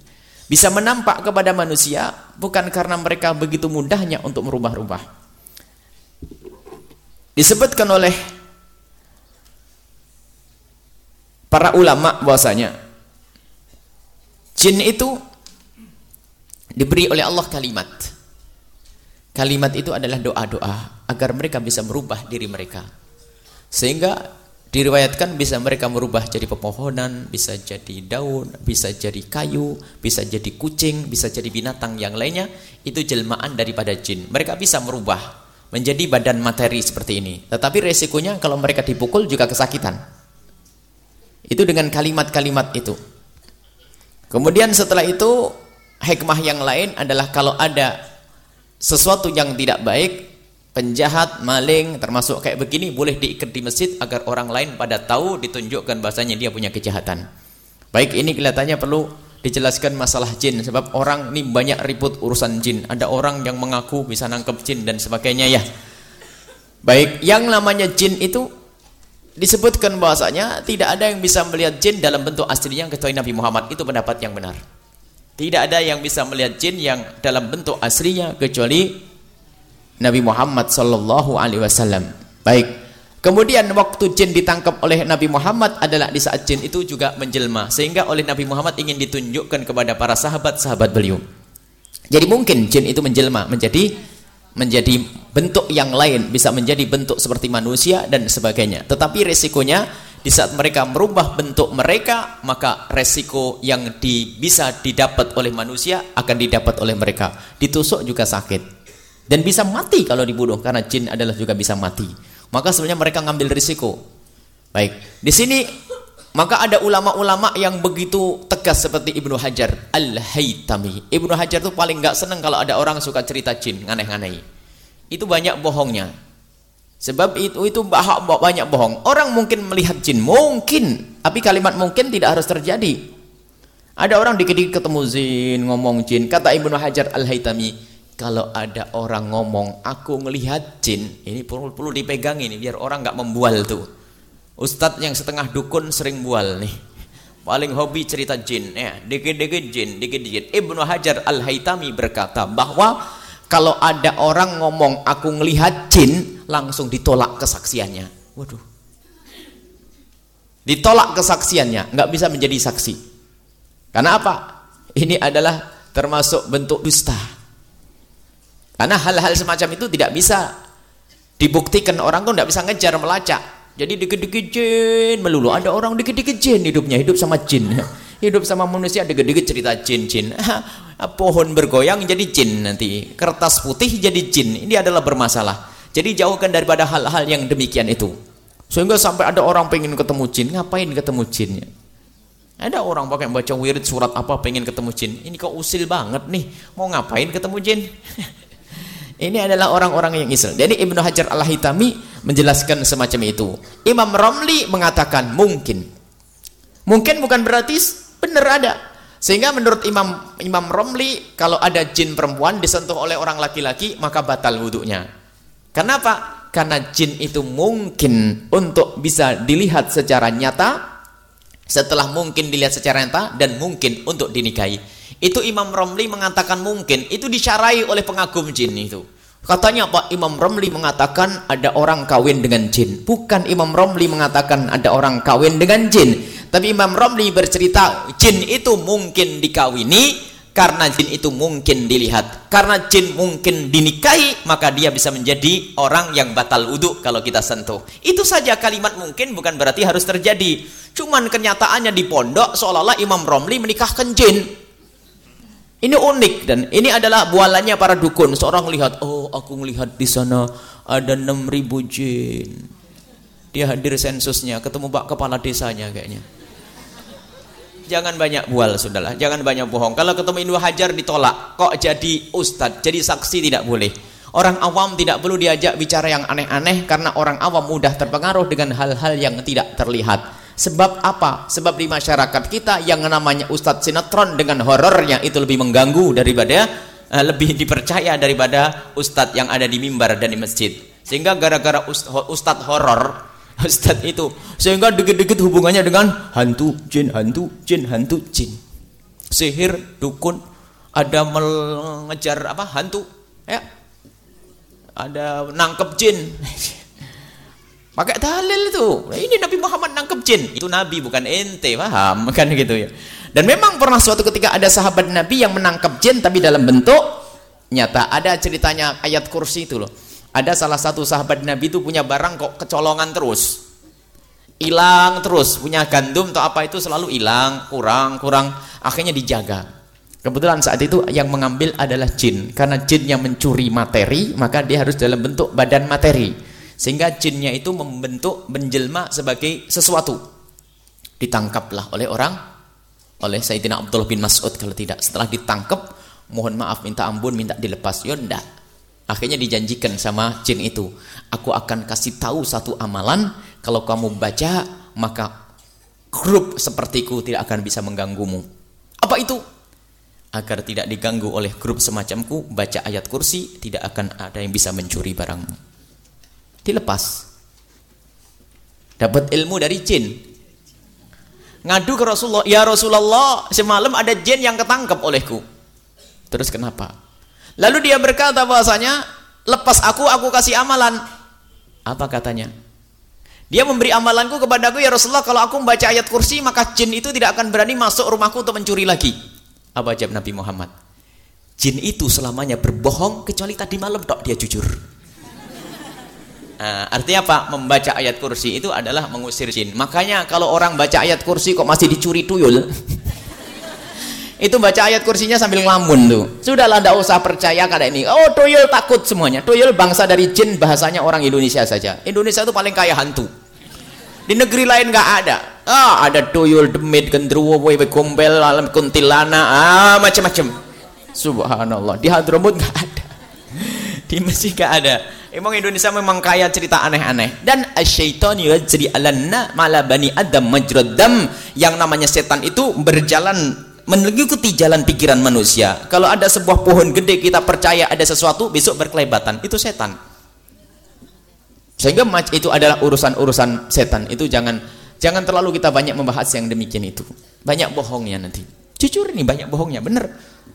Bisa menampak kepada manusia bukan karena mereka begitu mudahnya untuk merubah-rubah. Disebutkan oleh para ulama bahwasanya jin itu diberi oleh Allah kalimat. Kalimat itu adalah doa-doa agar mereka bisa merubah diri mereka. Sehingga diriwayatkan bisa mereka merubah jadi pepohonan, bisa jadi daun, bisa jadi kayu, bisa jadi kucing, bisa jadi binatang yang lainnya. Itu jelmaan daripada jin. Mereka bisa merubah menjadi badan materi seperti ini. Tetapi resikonya kalau mereka dipukul juga kesakitan. Itu dengan kalimat-kalimat itu. Kemudian setelah itu hikmah yang lain adalah kalau ada sesuatu yang tidak baik penjahat, maling, termasuk kayak begini boleh diikat di masjid agar orang lain pada tahu ditunjukkan bahasanya dia punya kejahatan. Baik ini kelihatannya perlu dijelaskan masalah jin sebab orang ini banyak ribut urusan jin. Ada orang yang mengaku bisa nangkep jin dan sebagainya ya. Baik, yang namanya jin itu disebutkan bahasanya tidak ada yang bisa melihat jin dalam bentuk aslinya kecuali Nabi Muhammad. Itu pendapat yang benar. Tidak ada yang bisa melihat jin yang dalam bentuk aslinya kecuali Nabi Muhammad sallallahu alaihi wasallam. Baik. Kemudian waktu jin ditangkap oleh Nabi Muhammad adalah di saat jin itu juga menjelma sehingga oleh Nabi Muhammad ingin ditunjukkan kepada para sahabat-sahabat beliau. Jadi mungkin jin itu menjelma menjadi menjadi bentuk yang lain, bisa menjadi bentuk seperti manusia dan sebagainya. Tetapi resikonya di saat mereka merubah bentuk mereka, maka resiko yang di, bisa didapat oleh manusia akan didapat oleh mereka. Ditusuk juga sakit. Dan bisa mati kalau dibunuh karena jin adalah juga bisa mati. Maka sebenarnya mereka ngambil risiko. Baik. Di sini maka ada ulama-ulama yang begitu tegas seperti Ibnu Hajar Al-Haytami. Ibnu Hajar itu paling nggak senang kalau ada orang suka cerita jin, aneh-aneh. Itu banyak bohongnya. Sebab itu itu banyak bohong. Orang mungkin melihat jin, mungkin, tapi kalimat mungkin tidak harus terjadi. Ada orang dikit-dikit ketemu jin, ngomong jin. Kata Ibnu Hajar Al-Haytami, kalau ada orang ngomong, aku ngelihat jin, ini perlu, perlu dipegang ini, biar orang nggak membual tuh. Ustadz yang setengah dukun sering bual nih. Paling hobi cerita jin, ya, dikit-dikit jin, dikit-dikit. Ibnu Hajar Al-Haytami berkata bahwa kalau ada orang ngomong, aku ngelihat jin, langsung ditolak kesaksiannya. Waduh. Ditolak kesaksiannya, nggak bisa menjadi saksi. Karena apa? Ini adalah termasuk bentuk dusta. Karena hal-hal semacam itu tidak bisa dibuktikan orang tuh tidak bisa ngejar melacak. Jadi dikit-dikit jin melulu. Ada orang dikit-dikit jin hidupnya, hidup sama jin. Hidup sama manusia dikit-dikit cerita jin-jin. Pohon bergoyang jadi jin nanti. Kertas putih jadi jin. Ini adalah bermasalah. Jadi jauhkan daripada hal-hal yang demikian itu. Sehingga sampai ada orang pengen ketemu jin, ngapain ketemu jinnya? Ada orang pakai baca wirid surat apa pengen ketemu jin. Ini kok usil banget nih. Mau ngapain ketemu jin? Ini adalah orang-orang yang isel. Jadi Ibnu Hajar Al-Hitami menjelaskan semacam itu. Imam Romli mengatakan mungkin. Mungkin bukan berarti benar ada. Sehingga menurut Imam Imam Romli kalau ada jin perempuan disentuh oleh orang laki-laki maka batal wudhunya. Kenapa? Karena jin itu mungkin untuk bisa dilihat secara nyata setelah mungkin dilihat secara nyata dan mungkin untuk dinikahi. Itu Imam Romli mengatakan mungkin, itu disyarai oleh pengagum jin itu. Katanya Pak Imam Romli mengatakan ada orang kawin dengan jin. Bukan Imam Romli mengatakan ada orang kawin dengan jin. Tapi Imam Romli bercerita jin itu mungkin dikawini karena jin itu mungkin dilihat. Karena jin mungkin dinikahi, maka dia bisa menjadi orang yang batal wudhu kalau kita sentuh. Itu saja kalimat mungkin bukan berarti harus terjadi. Cuman kenyataannya di pondok seolah-olah Imam Romli menikahkan jin. Ini unik dan ini adalah bualannya para dukun. Seorang lihat, oh aku melihat di sana ada 6000 jin. Dia hadir sensusnya, ketemu Pak kepala desanya kayaknya. Jangan banyak bual sudahlah, jangan banyak bohong. Kalau ketemu Ibnu Hajar ditolak, kok jadi ustad, jadi saksi tidak boleh. Orang awam tidak perlu diajak bicara yang aneh-aneh karena orang awam mudah terpengaruh dengan hal-hal yang tidak terlihat. Sebab apa? Sebab di masyarakat kita yang namanya ustadz sinetron dengan horornya itu lebih mengganggu daripada uh, lebih dipercaya daripada ustadz yang ada di mimbar dan di masjid. Sehingga gara-gara ustadz horor Ustadz itu sehingga dikit-dikit hubungannya dengan hantu jin hantu jin hantu jin sihir dukun ada mengejar apa hantu ya ada nangkep jin pakai dalil itu nah, ini Nabi Muhammad nangkep jin itu Nabi bukan ente paham kan gitu ya dan memang pernah suatu ketika ada sahabat Nabi yang menangkap jin tapi dalam bentuk nyata ada ceritanya ayat kursi itu loh ada salah satu sahabat Nabi itu punya barang kok kecolongan terus. Hilang terus, punya gandum atau apa itu selalu hilang, kurang, kurang. Akhirnya dijaga. Kebetulan saat itu yang mengambil adalah jin. Karena jin yang mencuri materi, maka dia harus dalam bentuk badan materi. Sehingga jinnya itu membentuk, menjelma sebagai sesuatu. Ditangkaplah oleh orang, oleh Sayyidina Abdullah bin Mas'ud kalau tidak. Setelah ditangkap, mohon maaf, minta ampun, minta dilepas. Ya Akhirnya dijanjikan sama jin itu, aku akan kasih tahu satu amalan, kalau kamu baca, maka grup sepertiku tidak akan bisa mengganggumu. Apa itu? Agar tidak diganggu oleh grup semacamku, baca ayat kursi, tidak akan ada yang bisa mencuri barangmu. Dilepas. Dapat ilmu dari jin. Ngadu ke Rasulullah, ya Rasulullah, semalam ada jin yang ketangkep olehku. Terus kenapa? Lalu dia berkata bahwasanya, lepas aku, aku kasih amalan. Apa katanya? Dia memberi amalanku kepadaku, ya Rasulullah, kalau aku membaca ayat kursi, maka jin itu tidak akan berani masuk rumahku untuk mencuri lagi. Apa jawab Nabi Muhammad? Jin itu selamanya berbohong, kecuali tadi malam tok dia jujur. Nah, artinya apa? Membaca ayat kursi itu adalah mengusir jin. Makanya kalau orang baca ayat kursi kok masih dicuri tuyul, itu baca ayat kursinya sambil ngelamun tuh. Sudahlah tidak usah percaya kada ini. Oh tuyul takut semuanya. Tuyul bangsa dari jin bahasanya orang Indonesia saja. Indonesia itu paling kaya hantu. Di negeri lain nggak ada. Ah ada tuyul demit gendruwo wewe gombel alam kuntilana ah macam-macam subhanallah. Di Hadramut nggak ada. Di Mesir nggak ada Emang Indonesia memang kaya cerita aneh-aneh dan syaitan yajri alanna mala bani adam majrad dam yang namanya setan itu berjalan mengikuti jalan pikiran manusia. Kalau ada sebuah pohon gede kita percaya ada sesuatu, besok berkelebatan. Itu setan. Sehingga itu adalah urusan-urusan setan. Itu jangan jangan terlalu kita banyak membahas yang demikian itu. Banyak bohongnya nanti. Jujur ini banyak bohongnya, benar.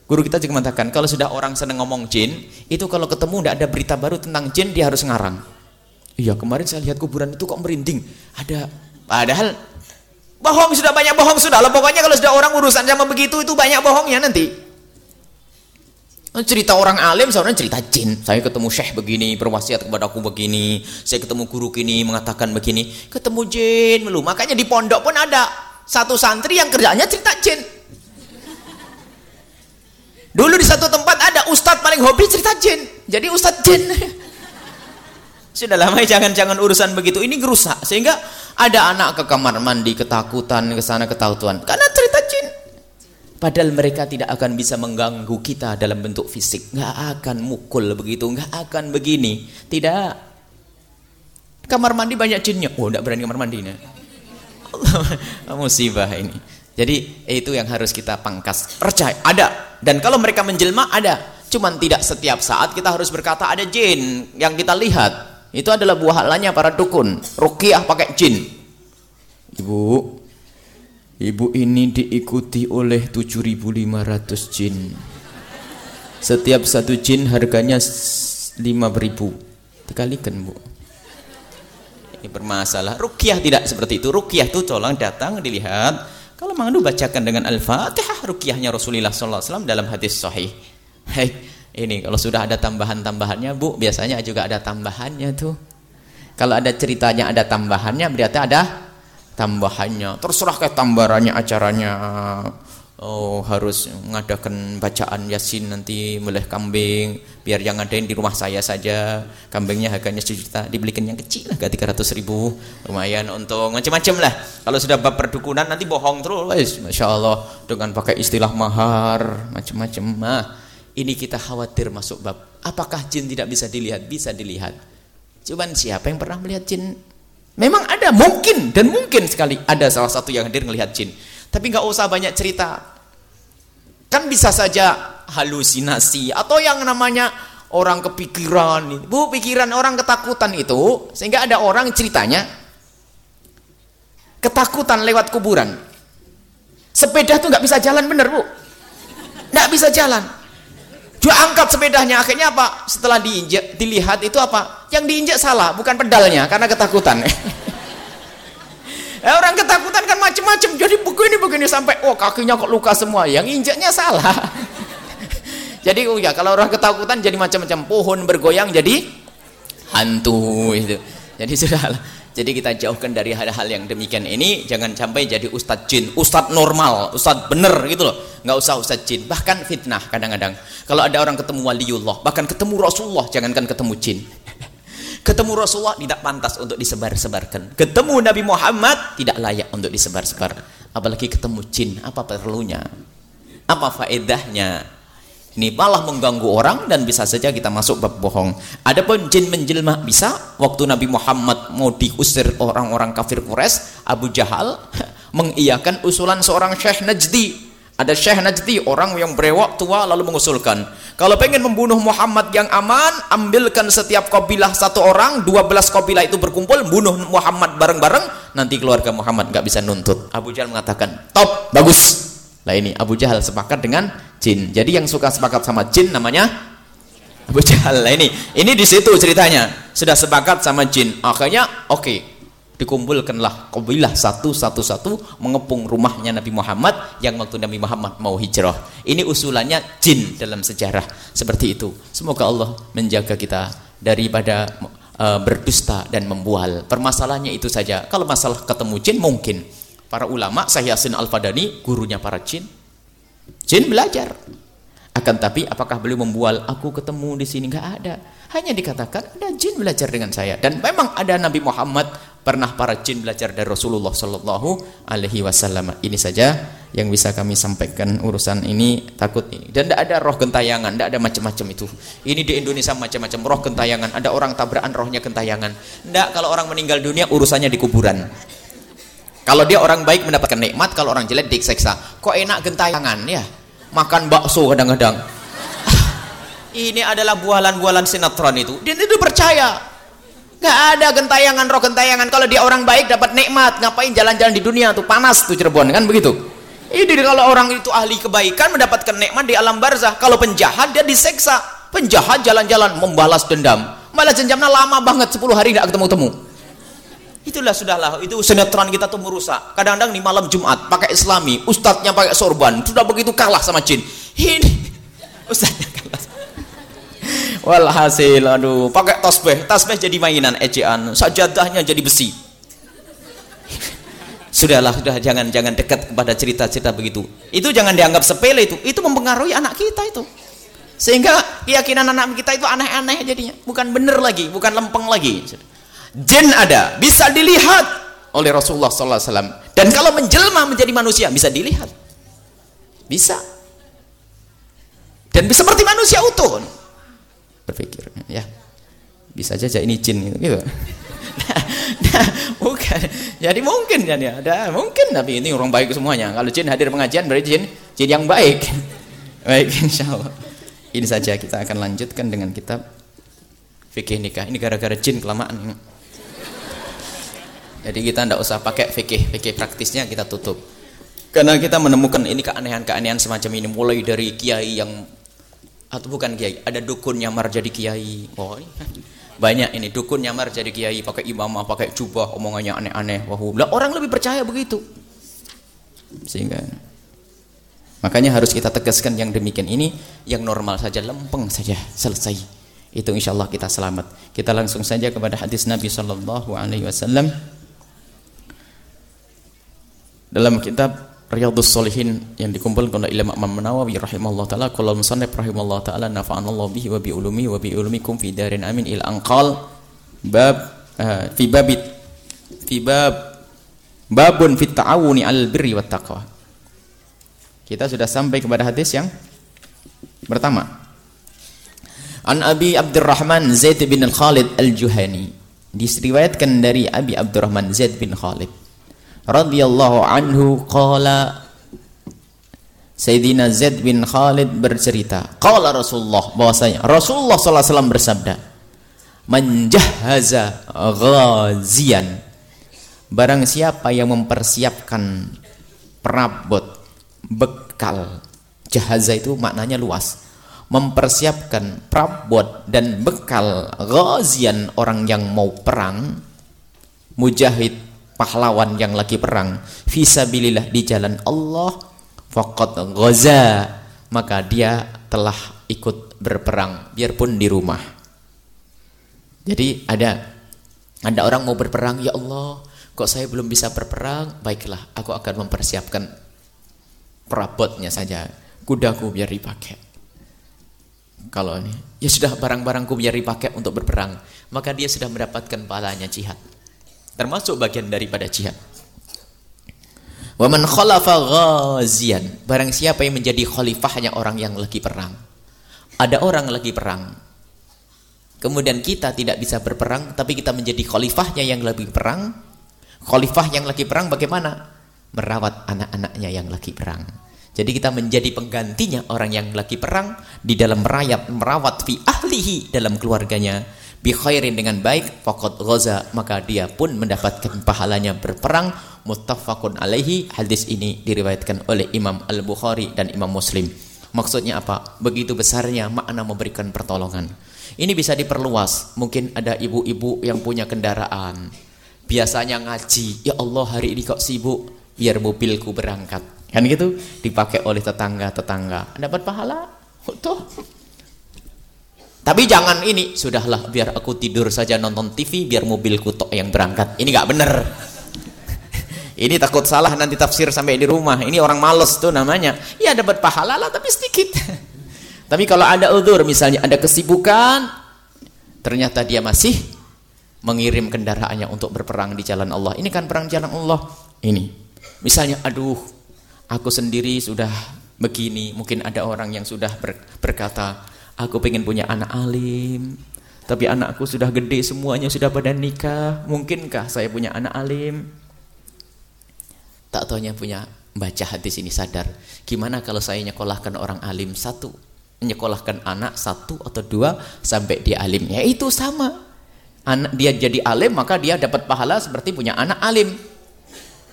Guru kita juga mengatakan kalau sudah orang senang ngomong jin, itu kalau ketemu tidak ada berita baru tentang jin dia harus ngarang. Iya kemarin saya lihat kuburan itu kok merinding. Ada padahal bohong sudah banyak bohong sudah lah pokoknya kalau sudah orang urusan sama begitu itu banyak bohongnya nanti. Cerita orang alim sebenarnya cerita jin. Saya ketemu syekh begini, berwasiat kepada aku begini. Saya ketemu guru kini mengatakan begini. Ketemu jin melu. Makanya di pondok pun ada satu santri yang kerjanya cerita jin. Dulu di satu tempat ada ustadz paling hobi cerita jin. Jadi ustadz jin. Sudah lama jangan-jangan urusan begitu. Ini gerusak. Sehingga ada anak ke kamar mandi ketakutan ke sana ketakutan karena cerita jin. Padahal mereka tidak akan bisa mengganggu kita dalam bentuk fisik. Nggak akan mukul begitu, nggak akan begini. Tidak. Kamar mandi banyak jinnya. Oh, enggak berani kamar mandi. Nah. Allah, musibah ini. Jadi itu yang harus kita pangkas. Percaya, ada. Dan kalau mereka menjelma, ada. Cuman tidak setiap saat kita harus berkata ada jin yang kita lihat. Itu adalah buah halanya para dukun. Rukiah pakai jin. Ibu, ibu ini diikuti oleh 7.500 jin. Setiap satu jin harganya 5.000. Dikalikan, Bu. Ini bermasalah. Rukiah tidak seperti itu. Rukiah itu tolong datang dilihat kalau mandu bacakan dengan Al-Fatihah rukiahnya Rasulullah SAW dalam hadis sahih. Hei, ini kalau sudah ada tambahan-tambahannya, Bu, biasanya juga ada tambahannya tuh. Kalau ada ceritanya ada tambahannya, berarti ada tambahannya. Terserah kayak tambarannya acaranya oh harus mengadakan bacaan yasin nanti meleh kambing biar yang ngadain di rumah saya saja. Kambingnya harganya sejuta dibelikan yang kecil lah tiga ratus ribu. Lumayan untuk macam-macam lah. Kalau sudah bab perdukunan nanti bohong terus. Masya Allah dengan pakai istilah mahar macam-macam. Nah ini kita khawatir masuk bab. Apakah jin tidak bisa dilihat? Bisa dilihat. Cuman siapa yang pernah melihat jin? Memang ada mungkin dan mungkin sekali ada salah satu yang hadir melihat jin. Tapi nggak usah banyak cerita. Kan bisa saja halusinasi atau yang namanya orang kepikiran. Bu, pikiran orang ketakutan itu sehingga ada orang ceritanya ketakutan lewat kuburan. Sepeda tuh nggak bisa jalan bener, Bu. Nggak bisa jalan. Dia angkat sepedanya, akhirnya apa? Setelah diinjak, dilihat itu apa? Yang diinjak salah, bukan pedalnya karena ketakutan. Eh, orang ketakutan kan macam-macam. Jadi begini begini sampai oh kakinya kok luka semua. Yang injaknya salah. jadi oh ya kalau orang ketakutan jadi macam-macam pohon bergoyang jadi hantu itu. Jadi sudah jadi kita jauhkan dari hal-hal yang demikian ini jangan sampai jadi ustadz jin, ustadz normal, ustadz bener gitu loh. nggak usah ustadz jin, bahkan fitnah kadang-kadang. Kalau ada orang ketemu waliullah, bahkan ketemu Rasulullah, jangankan ketemu jin. Ketemu Rasulullah tidak pantas untuk disebar-sebarkan. Ketemu Nabi Muhammad tidak layak untuk disebar-sebar. Apalagi ketemu jin, apa perlunya? Apa faedahnya? Ini malah mengganggu orang dan bisa saja kita masuk bab bohong. Adapun jin menjelma bisa. Waktu Nabi Muhammad mau diusir orang-orang kafir Quraisy, Abu Jahal mengiyakan usulan seorang Syekh Najdi ada Syekh Najdi, orang yang berewak tua lalu mengusulkan. Kalau pengen membunuh Muhammad yang aman, ambilkan setiap kabilah satu orang, 12 kabilah itu berkumpul, bunuh Muhammad bareng-bareng, nanti keluarga Muhammad nggak bisa nuntut. Abu Jahal mengatakan, top, bagus. Lah ini Abu Jahal sepakat dengan jin. Jadi yang suka sepakat sama jin namanya Abu Jahal. Lah ini, ini di situ ceritanya. Sudah sepakat sama jin. Akhirnya oke, okay dikumpulkanlah kabilah satu satu satu mengepung rumahnya Nabi Muhammad yang waktu Nabi Muhammad mau hijrah. Ini usulannya jin dalam sejarah. Seperti itu. Semoga Allah menjaga kita daripada uh, berdusta dan membual. Permasalahannya itu saja. Kalau masalah ketemu jin mungkin. Para ulama Sahyasin Al-Fadani gurunya para jin. Jin belajar. Akan tapi apakah beliau membual aku ketemu di sini nggak ada hanya dikatakan ada jin belajar dengan saya. Dan memang ada Nabi Muhammad pernah para jin belajar dari Rasulullah Shallallahu Alaihi Wasallam. Ini saja yang bisa kami sampaikan urusan ini takut ini. Dan tidak ada roh gentayangan tidak ada macam-macam itu. Ini di Indonesia macam-macam roh gentayangan. Ada orang tabrakan rohnya gentayangan. Tidak kalau orang meninggal dunia urusannya di kuburan. Kalau dia orang baik mendapatkan nikmat, kalau orang jelek diseksa. Kok enak gentayangan ya? Makan bakso kadang-kadang. Ini adalah bualan-bualan sinetron itu. Dia itu percaya. Gak ada gentayangan roh gentayangan. Kalau dia orang baik dapat nikmat, ngapain jalan-jalan di dunia tuh panas tuh Cirebon kan begitu. Ini kalau orang itu ahli kebaikan mendapatkan nikmat di alam barzah. Kalau penjahat dia diseksa. Penjahat jalan-jalan membalas dendam. Malah dendamnya lama banget 10 hari tidak ketemu-temu. Itulah sudahlah, itu sinetron kita tuh merusak. Kadang-kadang di malam Jumat pakai Islami, ustadznya pakai sorban, sudah begitu kalah sama jin. Ini ustadznya. Walhasil, aduh, pakai tasbih, tasbih jadi mainan ejaan, sajadahnya jadi besi. Sudahlah, sudah jangan jangan dekat kepada cerita-cerita begitu. Itu jangan dianggap sepele itu. Itu mempengaruhi anak kita itu. Sehingga keyakinan anak kita itu aneh-aneh jadinya, bukan benar lagi, bukan lempeng lagi jin ada bisa dilihat oleh Rasulullah SAW dan kalau menjelma menjadi manusia bisa dilihat bisa dan bisa seperti manusia utuh berpikir ya. Bisa saja ini jin gitu. Nah, nah, bukan. Jadi mungkin ya ada mungkin tapi ini orang baik semuanya. Kalau jin hadir pengajian berarti jin jin yang baik. Baik insya Allah. Ini saja kita akan lanjutkan dengan kitab fikih nikah. Ini gara-gara jin kelamaan jadi kita tidak usah pakai fikih, fikih praktisnya kita tutup. Karena kita menemukan ini keanehan-keanehan semacam ini mulai dari kiai yang atau bukan kiai, ada dukun nyamar jadi kiai. Oh, banyak ini dukun nyamar jadi kiai, pakai imamah, pakai jubah, omongannya aneh-aneh. Wah, lah orang lebih percaya begitu. Sehingga makanya harus kita tegaskan yang demikian ini yang normal saja, lempeng saja, selesai. Itu insya Allah kita selamat. Kita langsung saja kepada hadis Nabi Sallallahu Alaihi Wasallam dalam kitab Riyadhus Shalihin yang dikumpulkan oleh Imam Nawawi rahimahullah taala qala musannif rahimahullah taala nafa'anallahu bihi wa bi ulumi wa bi ulumikum fi darin amin il anqal. Bab uh, fi babit fi bab babun fit ta'awuni al birri wat taqwa. Kita sudah sampai kepada hadis yang pertama. An Abi Abdurrahman Zaid bin Khalid Al-Juhani disriwayatkan dari Abi Abdurrahman Zaid bin Khalid radhiyallahu anhu qala Sayyidina Zaid bin Khalid bercerita qala Rasulullah bahwasanya Rasulullah sallallahu alaihi wasallam bersabda menjahaza ghazian barang siapa yang mempersiapkan perabot bekal jahaza itu maknanya luas. Mempersiapkan perabot dan bekal ghazian orang yang mau perang mujahid pahlawan yang lagi perang. Fisabilillah di jalan Allah faqad ghaza. Maka dia telah ikut berperang biarpun di rumah. Jadi ada ada orang mau berperang ya Allah kok saya belum bisa berperang? Baiklah aku akan mempersiapkan perabotnya saja. Kudaku biar dipakai. Kalau ini ya sudah barang-barangku biar dipakai untuk berperang. Maka dia sudah mendapatkan pahalanya jihad termasuk bagian daripada jihad. Wa man khalafa ghazian. Barang siapa yang menjadi khalifahnya orang yang lagi perang. Ada orang lagi perang. Kemudian kita tidak bisa berperang tapi kita menjadi khalifahnya yang lagi perang. Khalifah yang lagi perang bagaimana? Merawat anak-anaknya yang lagi perang. Jadi kita menjadi penggantinya orang yang lagi perang di dalam merayat merawat fi ahlihi dalam keluarganya bi khairin dengan baik faqad ghaza maka dia pun mendapatkan pahalanya berperang muttafaqun alaihi. Hadis ini diriwayatkan oleh Imam Al-Bukhari dan Imam Muslim. Maksudnya apa? Begitu besarnya makna memberikan pertolongan. Ini bisa diperluas. Mungkin ada ibu-ibu yang punya kendaraan. Biasanya ngaji ya Allah hari ini kok sibuk biar mobilku berangkat. Kan gitu? Dipakai oleh tetangga-tetangga. Dapat pahala? Tuh tapi jangan ini, sudahlah biar aku tidur saja nonton TV biar mobilku tok yang berangkat. Ini nggak bener. ini takut salah nanti tafsir sampai di rumah. Ini orang males tuh namanya. Ya dapat pahala lah tapi sedikit. tapi kalau ada udur misalnya ada kesibukan, ternyata dia masih mengirim kendaraannya untuk berperang di jalan Allah. Ini kan perang jalan Allah. Ini. Misalnya aduh, aku sendiri sudah begini, mungkin ada orang yang sudah berkata Aku pengen punya anak alim. Tapi anakku sudah gede semuanya sudah pada nikah. Mungkinkah saya punya anak alim? Tak taunya punya baca hadis ini sadar. Gimana kalau saya nyekolahkan orang alim satu, nyekolahkan anak satu atau dua sampai dia alim? Ya itu sama. Anak dia jadi alim maka dia dapat pahala seperti punya anak alim.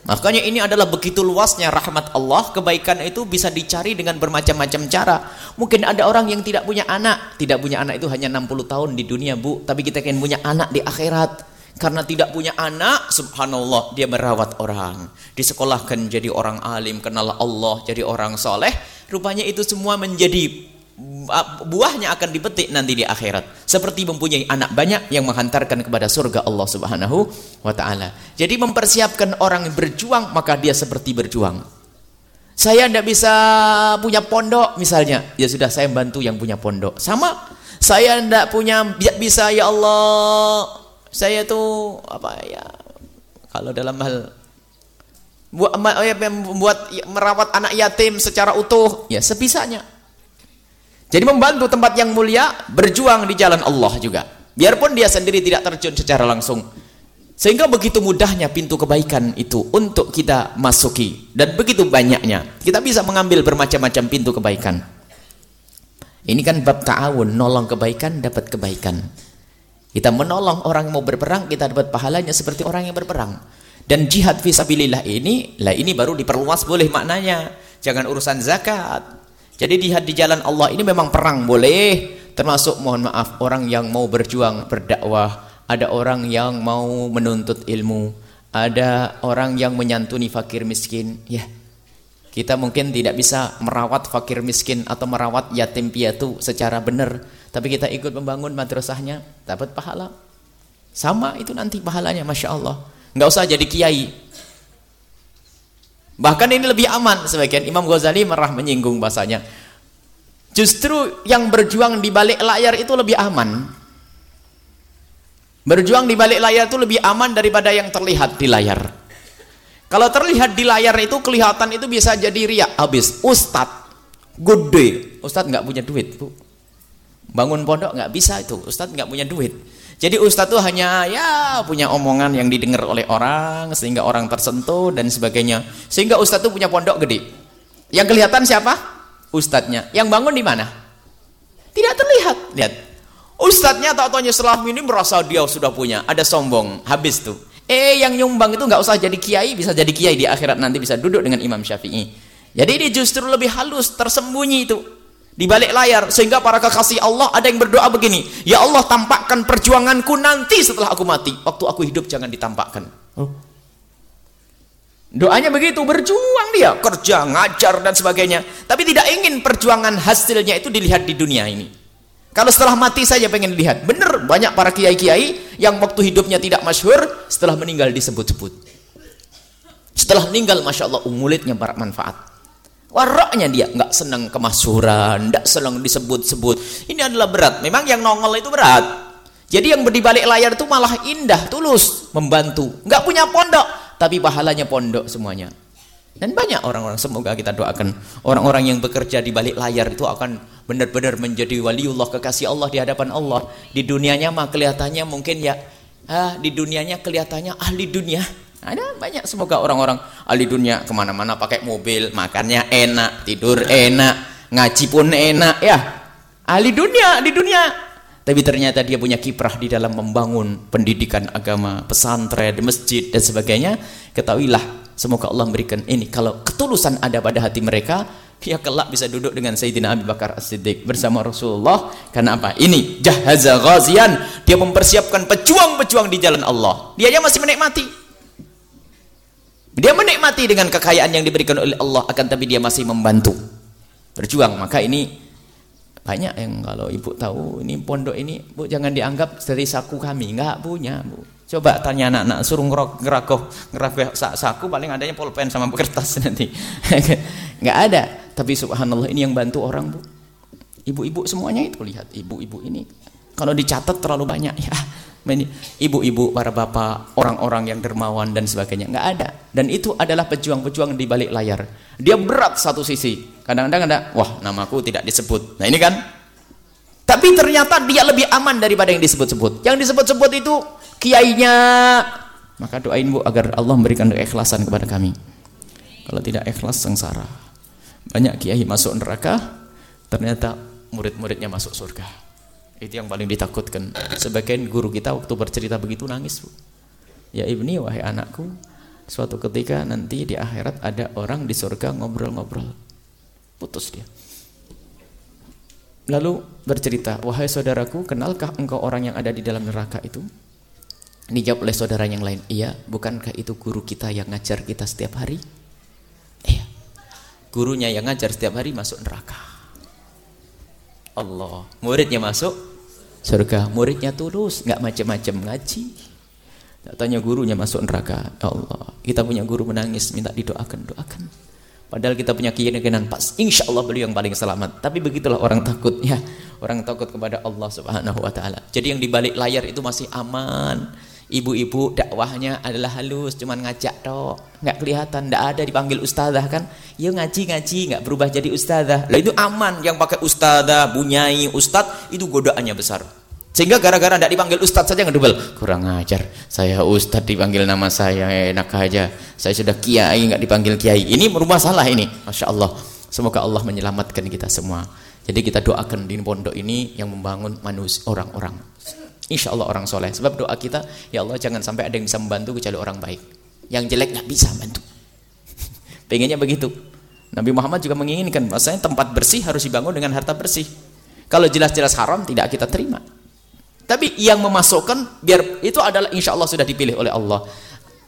Makanya ini adalah begitu luasnya rahmat Allah, kebaikan itu bisa dicari dengan bermacam-macam cara. Mungkin ada orang yang tidak punya anak, tidak punya anak itu hanya 60 tahun di dunia, Bu, tapi kita ingin punya anak di akhirat. Karena tidak punya anak, subhanallah, dia merawat orang. Disekolahkan jadi orang alim, kenal Allah, jadi orang soleh. Rupanya itu semua menjadi buahnya akan dipetik nanti di akhirat seperti mempunyai anak banyak yang menghantarkan kepada surga Allah Subhanahu wa taala. Jadi mempersiapkan orang berjuang maka dia seperti berjuang. Saya tidak bisa punya pondok misalnya, ya sudah saya bantu yang punya pondok. Sama saya tidak punya bisa ya Allah. Saya tuh apa ya kalau dalam hal buat membuat merawat anak yatim secara utuh ya sebisanya jadi membantu tempat yang mulia, berjuang di jalan Allah juga. Biarpun dia sendiri tidak terjun secara langsung. Sehingga begitu mudahnya pintu kebaikan itu untuk kita masuki. Dan begitu banyaknya. Kita bisa mengambil bermacam-macam pintu kebaikan. Ini kan bab ta'awun, nolong kebaikan dapat kebaikan. Kita menolong orang yang mau berperang, kita dapat pahalanya seperti orang yang berperang. Dan jihad fisabilillah ini, lah ini baru diperluas boleh maknanya. Jangan urusan zakat, jadi jihad di jalan Allah ini memang perang boleh, termasuk mohon maaf orang yang mau berjuang berdakwah, ada orang yang mau menuntut ilmu, ada orang yang menyantuni fakir miskin, ya. Kita mungkin tidak bisa merawat fakir miskin atau merawat yatim piatu secara benar, tapi kita ikut membangun madrasahnya, dapat pahala. Sama itu nanti pahalanya, masya Allah. Nggak usah jadi kiai, Bahkan ini lebih aman sebagian Imam Ghazali merah menyinggung bahasanya. Justru yang berjuang di balik layar itu lebih aman. Berjuang di balik layar itu lebih aman daripada yang terlihat di layar. Kalau terlihat di layar itu kelihatan itu bisa jadi riak habis. Ustadz gede, Ustadz nggak punya duit, Bu. Bangun pondok nggak bisa itu, Ustadz nggak punya duit. Jadi ustadz itu hanya ya punya omongan yang didengar oleh orang sehingga orang tersentuh dan sebagainya. Sehingga ustadz itu punya pondok gede. Yang kelihatan siapa? Ustadznya. Yang bangun di mana? Tidak terlihat. Lihat. Ustadznya tak tanya setelah ini merasa dia sudah punya. Ada sombong. Habis tuh. Eh yang nyumbang itu nggak usah jadi kiai, bisa jadi kiai di akhirat nanti bisa duduk dengan Imam Syafi'i. Jadi ini justru lebih halus, tersembunyi itu di balik layar sehingga para kekasih Allah ada yang berdoa begini ya Allah tampakkan perjuanganku nanti setelah aku mati. Waktu aku hidup jangan ditampakkan. Oh. doanya begitu berjuang dia. Kerja ngajar dan sebagainya. Tapi tidak ingin perjuangan hasilnya itu dilihat di dunia ini. Kalau setelah mati saja pengen lihat benar banyak para kiai-kiai yang waktu hidupnya tidak masyhur setelah meninggal disebut-sebut. Setelah meninggal Masya Allah umulitnya manfaat Waraknya dia nggak senang kemasuran, nggak senang disebut-sebut. Ini adalah berat. Memang yang nongol itu berat. Jadi yang di balik layar itu malah indah, tulus, membantu. Nggak punya pondok, tapi pahalanya pondok semuanya. Dan banyak orang-orang semoga kita doakan orang-orang yang bekerja di balik layar itu akan benar-benar menjadi waliullah kekasih Allah di hadapan Allah. Di dunianya mah kelihatannya mungkin ya ah, di dunianya kelihatannya ahli dunia ada banyak semoga orang-orang ahli dunia ke mana-mana pakai mobil, makannya enak, tidur enak, ngaji pun enak ya. Ahli dunia di dunia. Tapi ternyata dia punya kiprah di dalam membangun pendidikan agama, pesantren, masjid dan sebagainya. Ketahuilah, semoga Allah memberikan ini. Kalau ketulusan ada pada hati mereka, dia kelak bisa duduk dengan Sayyidina Abu Bakar As-Siddiq bersama Rasulullah. Karena apa? Ini jahaza ghazian. Dia mempersiapkan pejuang-pejuang di jalan Allah. Dia aja masih menikmati. Dia menikmati dengan kekayaan yang diberikan oleh Allah akan tapi dia masih membantu berjuang. Maka ini banyak yang kalau ibu tahu ini pondok ini bu jangan dianggap dari saku kami nggak punya bu. Coba tanya anak-anak suruh ngerok ngerakoh ngerakoh saku paling adanya pulpen sama kertas nanti nggak ada. Tapi subhanallah ini yang bantu orang bu. Ibu-ibu semuanya itu lihat ibu-ibu ini kalau dicatat terlalu banyak ya ibu-ibu, para bapak, orang-orang yang dermawan dan sebagainya. Nggak ada. Dan itu adalah pejuang-pejuang di balik layar. Dia berat satu sisi. Kadang-kadang ada, wah namaku tidak disebut. Nah ini kan. Tapi ternyata dia lebih aman daripada yang disebut-sebut. Yang disebut-sebut itu kiainya. Maka doain bu agar Allah memberikan keikhlasan kepada kami. Kalau tidak ikhlas sengsara. Banyak kiai masuk neraka, ternyata murid-muridnya masuk surga. Itu yang paling ditakutkan. Sebagian guru kita waktu bercerita begitu nangis, Bu. Ya ibni, wahai anakku, suatu ketika nanti di akhirat ada orang di surga ngobrol-ngobrol. Putus dia. Lalu bercerita, wahai saudaraku, kenalkah engkau orang yang ada di dalam neraka itu? Dijawab oleh saudara yang lain, iya, bukankah itu guru kita yang ngajar kita setiap hari? Iya. Gurunya yang ngajar setiap hari masuk neraka. Allah, muridnya masuk surga, muridnya tulus, nggak macam-macam ngaji. Tanya gurunya masuk neraka. Ya Allah, kita punya guru menangis minta didoakan, doakan. Padahal kita punya keyakinan pas, insya Allah beliau yang paling selamat. Tapi begitulah orang takut ya, orang takut kepada Allah Subhanahu Wa Taala. Jadi yang di balik layar itu masih aman. Ibu-ibu dakwahnya adalah halus, cuman ngajak toh, nggak kelihatan, nggak ada dipanggil ustazah kan? Ya ngaji ngaji, nggak berubah jadi ustazah. Lah itu aman. Yang pakai ustazah, bunyai, ustad itu godaannya besar. Sehingga gara-gara tidak dipanggil ustadz saja ngedubel. Kurang ajar. Saya ustadz dipanggil nama saya enak aja. Saya sudah kiai nggak dipanggil kiai. Ini merubah salah ini. Masya Allah. Semoga Allah menyelamatkan kita semua. Jadi kita doakan di pondok ini yang membangun manusia orang-orang. Insya Allah orang soleh. Sebab doa kita, ya Allah jangan sampai ada yang bisa membantu kecuali orang baik. Yang jelek nggak bisa bantu. Pengennya begitu. Nabi Muhammad juga menginginkan, maksudnya tempat bersih harus dibangun dengan harta bersih. Kalau jelas-jelas haram tidak kita terima. Tapi yang memasukkan biar itu adalah insya Allah sudah dipilih oleh Allah.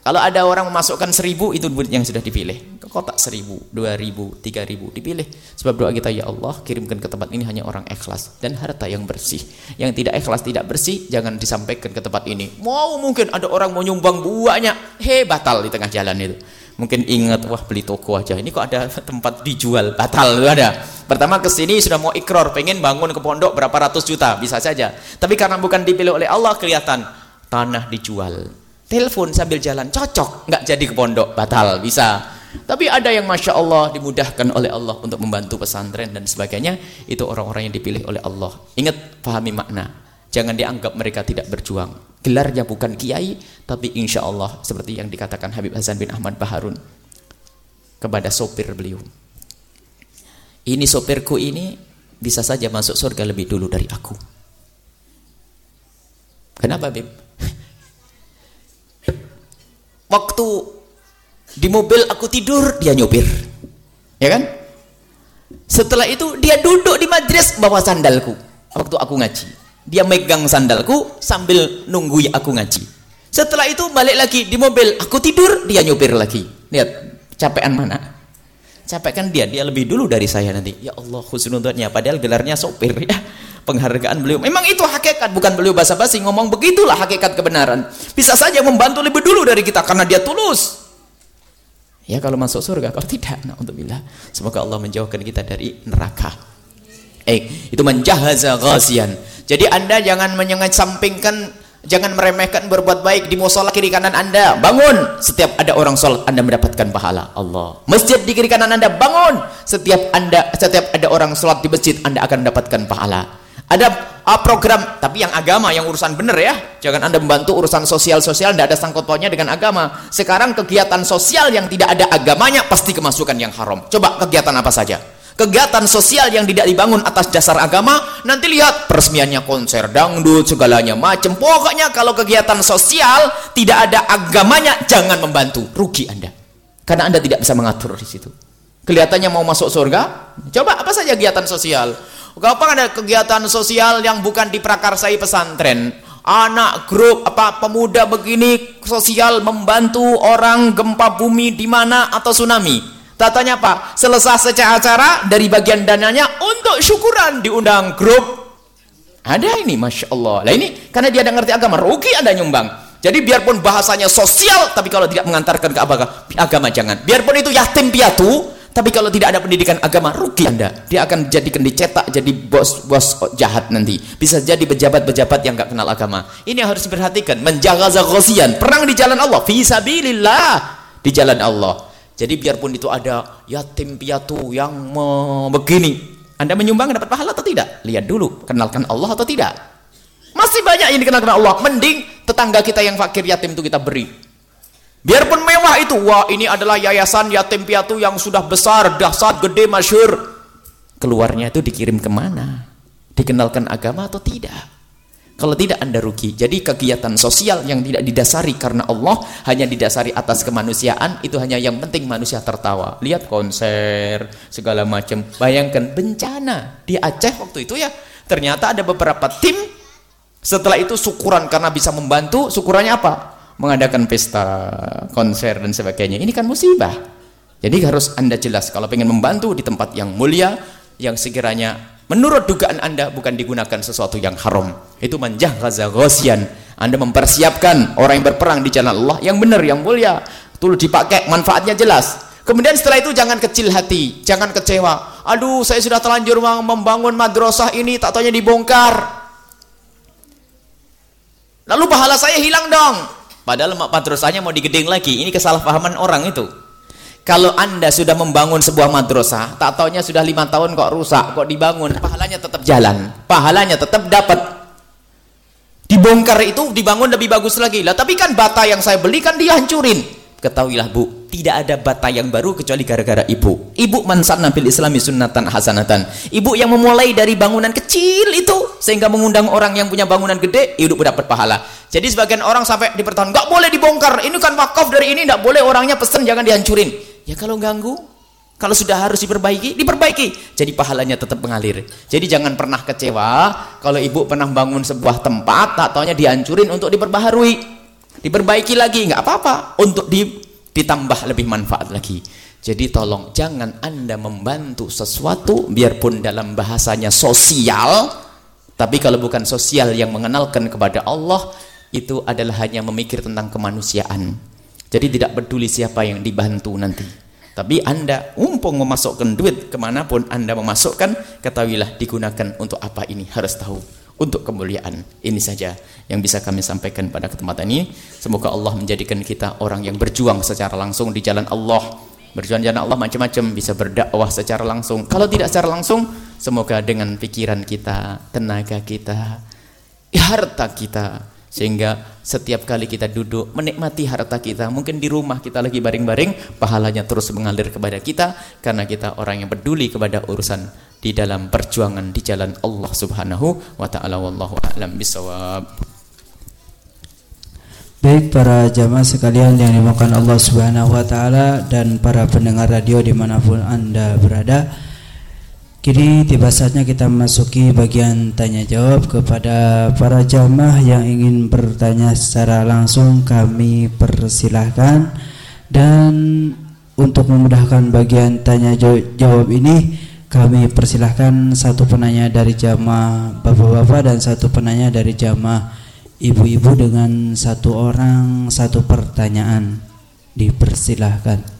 Kalau ada orang memasukkan seribu itu yang sudah dipilih. Kotak seribu, dua ribu, tiga ribu dipilih. Sebab doa kita ya Allah kirimkan ke tempat ini hanya orang ikhlas dan harta yang bersih. Yang tidak ikhlas tidak bersih jangan disampaikan ke tempat ini. Mau mungkin ada orang mau nyumbang buahnya, he batal di tengah jalan itu. Mungkin ingat wah beli toko aja. Ini kok ada tempat dijual? Batal itu ada. Pertama ke sini sudah mau ikror pengen bangun ke pondok berapa ratus juta bisa saja. Tapi karena bukan dipilih oleh Allah kelihatan tanah dijual. Telepon sambil jalan cocok. Nggak jadi ke pondok batal bisa tapi ada yang masya Allah dimudahkan oleh Allah untuk membantu pesantren dan sebagainya itu orang-orang yang dipilih oleh Allah. Ingat pahami makna. Jangan dianggap mereka tidak berjuang. Gelarnya bukan kiai tapi insya Allah seperti yang dikatakan Habib Hasan bin Ahmad Baharun kepada sopir beliau. Ini sopirku ini bisa saja masuk surga lebih dulu dari aku. Kenapa Bib? waktu di mobil aku tidur dia nyopir ya kan setelah itu dia duduk di majlis bawa sandalku waktu aku ngaji dia megang sandalku sambil nunggu aku ngaji. Setelah itu balik lagi di mobil, aku tidur, dia nyupir lagi. Lihat, capean mana? Capek kan dia, dia lebih dulu dari saya nanti. Ya Allah, khusnudotnya padahal gelarnya sopir ya. Penghargaan beliau. Memang itu hakikat, bukan beliau basa-basi ngomong begitulah hakikat kebenaran. Bisa saja membantu lebih dulu dari kita karena dia tulus. Ya kalau masuk surga, kalau tidak, untuk bila semoga Allah menjauhkan kita dari neraka. Eh, itu menjahaza ghasian jadi anda jangan menyengasampingkan, jangan meremehkan berbuat baik di musola kiri kanan anda. Bangun. Setiap ada orang sholat anda mendapatkan pahala. Allah. Masjid di kiri kanan anda bangun. Setiap anda, setiap ada orang sholat di masjid anda akan mendapatkan pahala. Ada uh, program, tapi yang agama, yang urusan benar ya. Jangan anda membantu urusan sosial-sosial, tidak ada sangkut pautnya dengan agama. Sekarang kegiatan sosial yang tidak ada agamanya pasti kemasukan yang haram. Coba kegiatan apa saja? kegiatan sosial yang tidak dibangun atas dasar agama nanti lihat peresmiannya konser dangdut segalanya macam pokoknya kalau kegiatan sosial tidak ada agamanya jangan membantu rugi anda karena anda tidak bisa mengatur di situ kelihatannya mau masuk surga coba apa saja kegiatan sosial kapan ada kegiatan sosial yang bukan diprakarsai pesantren anak grup apa pemuda begini sosial membantu orang gempa bumi di mana atau tsunami Tatanya apa? Selesai secara acara dari bagian dananya untuk syukuran diundang grup. Ada ini, masya Allah. Lah ini karena dia tidak ngerti agama, rugi anda nyumbang. Jadi biarpun bahasanya sosial, tapi kalau tidak mengantarkan ke agama, agama jangan. Biarpun itu yatim piatu, tapi kalau tidak ada pendidikan agama, rugi anda. Dia akan jadikan dicetak jadi bos-bos jahat nanti. Bisa jadi pejabat-pejabat yang nggak kenal agama. Ini yang harus diperhatikan. Menjaga zaghosian, perang di jalan Allah, fisabilillah di jalan Allah. Jadi biarpun itu ada yatim piatu yang begini, Anda menyumbang dapat pahala atau tidak? Lihat dulu, kenalkan Allah atau tidak. Masih banyak yang dikenalkan Allah. Mending tetangga kita yang fakir yatim itu kita beri. Biarpun mewah itu, wah ini adalah yayasan yatim piatu yang sudah besar, dahsyat, gede, masyur. Keluarnya itu dikirim ke mana? Dikenalkan agama atau tidak? Kalau tidak Anda rugi. Jadi kegiatan sosial yang tidak didasari karena Allah, hanya didasari atas kemanusiaan, itu hanya yang penting manusia tertawa. Lihat konser, segala macam. Bayangkan bencana di Aceh waktu itu ya. Ternyata ada beberapa tim, setelah itu syukuran karena bisa membantu, syukurannya apa? Mengadakan pesta, konser dan sebagainya. Ini kan musibah. Jadi harus Anda jelas, kalau ingin membantu di tempat yang mulia, yang sekiranya menurut dugaan anda bukan digunakan sesuatu yang haram itu manjah gaza ghosian anda mempersiapkan orang yang berperang di jalan Allah yang benar yang mulia. Itu dipakai manfaatnya jelas. Kemudian setelah itu jangan kecil hati jangan kecewa. Aduh saya sudah terlanjur membangun madrasah ini tak tanya dibongkar. Lalu pahala saya hilang dong padahal madrasahnya mau digedeng lagi ini kesalahpahaman orang itu kalau anda sudah membangun sebuah madrasah, tak taunya sudah lima tahun kok rusak, kok dibangun, pahalanya tetap jalan, pahalanya tetap dapat. Dibongkar itu dibangun lebih bagus lagi. Lah tapi kan bata yang saya beli kan dihancurin. Ketahuilah bu, tidak ada bata yang baru kecuali gara-gara ibu. Ibu mansan nabil islami sunnatan hasanatan. Ibu yang memulai dari bangunan kecil itu sehingga mengundang orang yang punya bangunan gede, hidup dapat pahala. Jadi sebagian orang sampai dipertahankan, nggak boleh dibongkar. Ini kan wakaf dari ini, nggak boleh orangnya pesen jangan dihancurin. Ya kalau ganggu, kalau sudah harus diperbaiki, diperbaiki. Jadi pahalanya tetap mengalir. Jadi jangan pernah kecewa kalau ibu pernah bangun sebuah tempat, tak taunya dihancurin untuk diperbaharui. Diperbaiki lagi, nggak apa-apa. Untuk di, ditambah lebih manfaat lagi. Jadi tolong jangan anda membantu sesuatu biarpun dalam bahasanya sosial. Tapi kalau bukan sosial yang mengenalkan kepada Allah, itu adalah hanya memikir tentang kemanusiaan jadi tidak peduli siapa yang dibantu nanti. Tapi anda umpung memasukkan duit ke mana pun anda memasukkan, ketahuilah digunakan untuk apa ini harus tahu. Untuk kemuliaan. Ini saja yang bisa kami sampaikan pada kesempatan ini. Semoga Allah menjadikan kita orang yang berjuang secara langsung di jalan Allah. Berjuang di jalan Allah macam-macam bisa berdakwah secara langsung. Kalau tidak secara langsung, semoga dengan pikiran kita, tenaga kita, harta kita, sehingga setiap kali kita duduk menikmati harta kita mungkin di rumah kita lagi baring-baring pahalanya terus mengalir kepada kita karena kita orang yang peduli kepada urusan di dalam perjuangan di jalan Allah Subhanahu wa taala wallahu a'lam bisawab Baik para jamaah sekalian yang dimakan Allah Subhanahu wa taala dan para pendengar radio di mana pun Anda berada Kini tiba saatnya kita memasuki bagian tanya jawab kepada para jamaah yang ingin bertanya secara langsung. Kami persilahkan. Dan untuk memudahkan bagian tanya jawab ini kami persilahkan satu penanya dari jamaah bapak-bapak dan satu penanya dari jamaah ibu-ibu dengan satu orang satu pertanyaan dipersilahkan.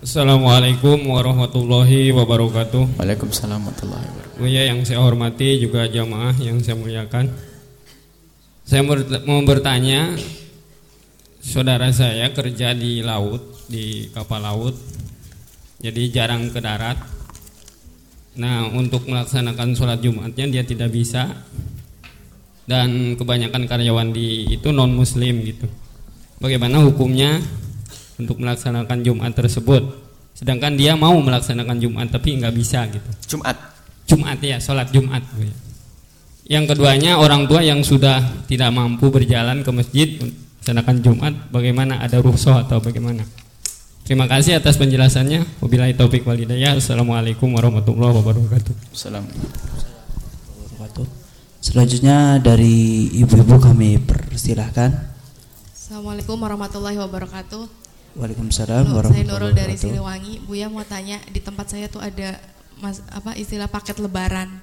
Assalamualaikum warahmatullahi wabarakatuh. Waalaikumsalam warahmatullahi wabarakatuh. Ya yang saya hormati juga jamaah yang saya muliakan. Saya mau bertanya, saudara saya kerja di laut, di kapal laut, jadi jarang ke darat. Nah, untuk melaksanakan sholat Jumatnya dia tidak bisa, dan kebanyakan karyawan di itu non Muslim gitu. Bagaimana hukumnya? untuk melaksanakan Jumat tersebut. Sedangkan dia mau melaksanakan Jumat tapi nggak bisa gitu. Jumat. Jumat ya, sholat Jumat. Yang keduanya orang tua yang sudah tidak mampu berjalan ke masjid melaksanakan Jumat, bagaimana ada rukhsah atau bagaimana? Terima kasih atas penjelasannya. Wabillahi taufik walhidayah. Assalamualaikum warahmatullahi wabarakatuh. Assalamualaikum Selanjutnya dari ibu-ibu kami persilahkan. Assalamualaikum warahmatullahi wabarakatuh. Waalaikumsalam Halo, Saya Nurul dari Siliwangi. Buya mau tanya di tempat saya tuh ada mas apa istilah paket lebaran.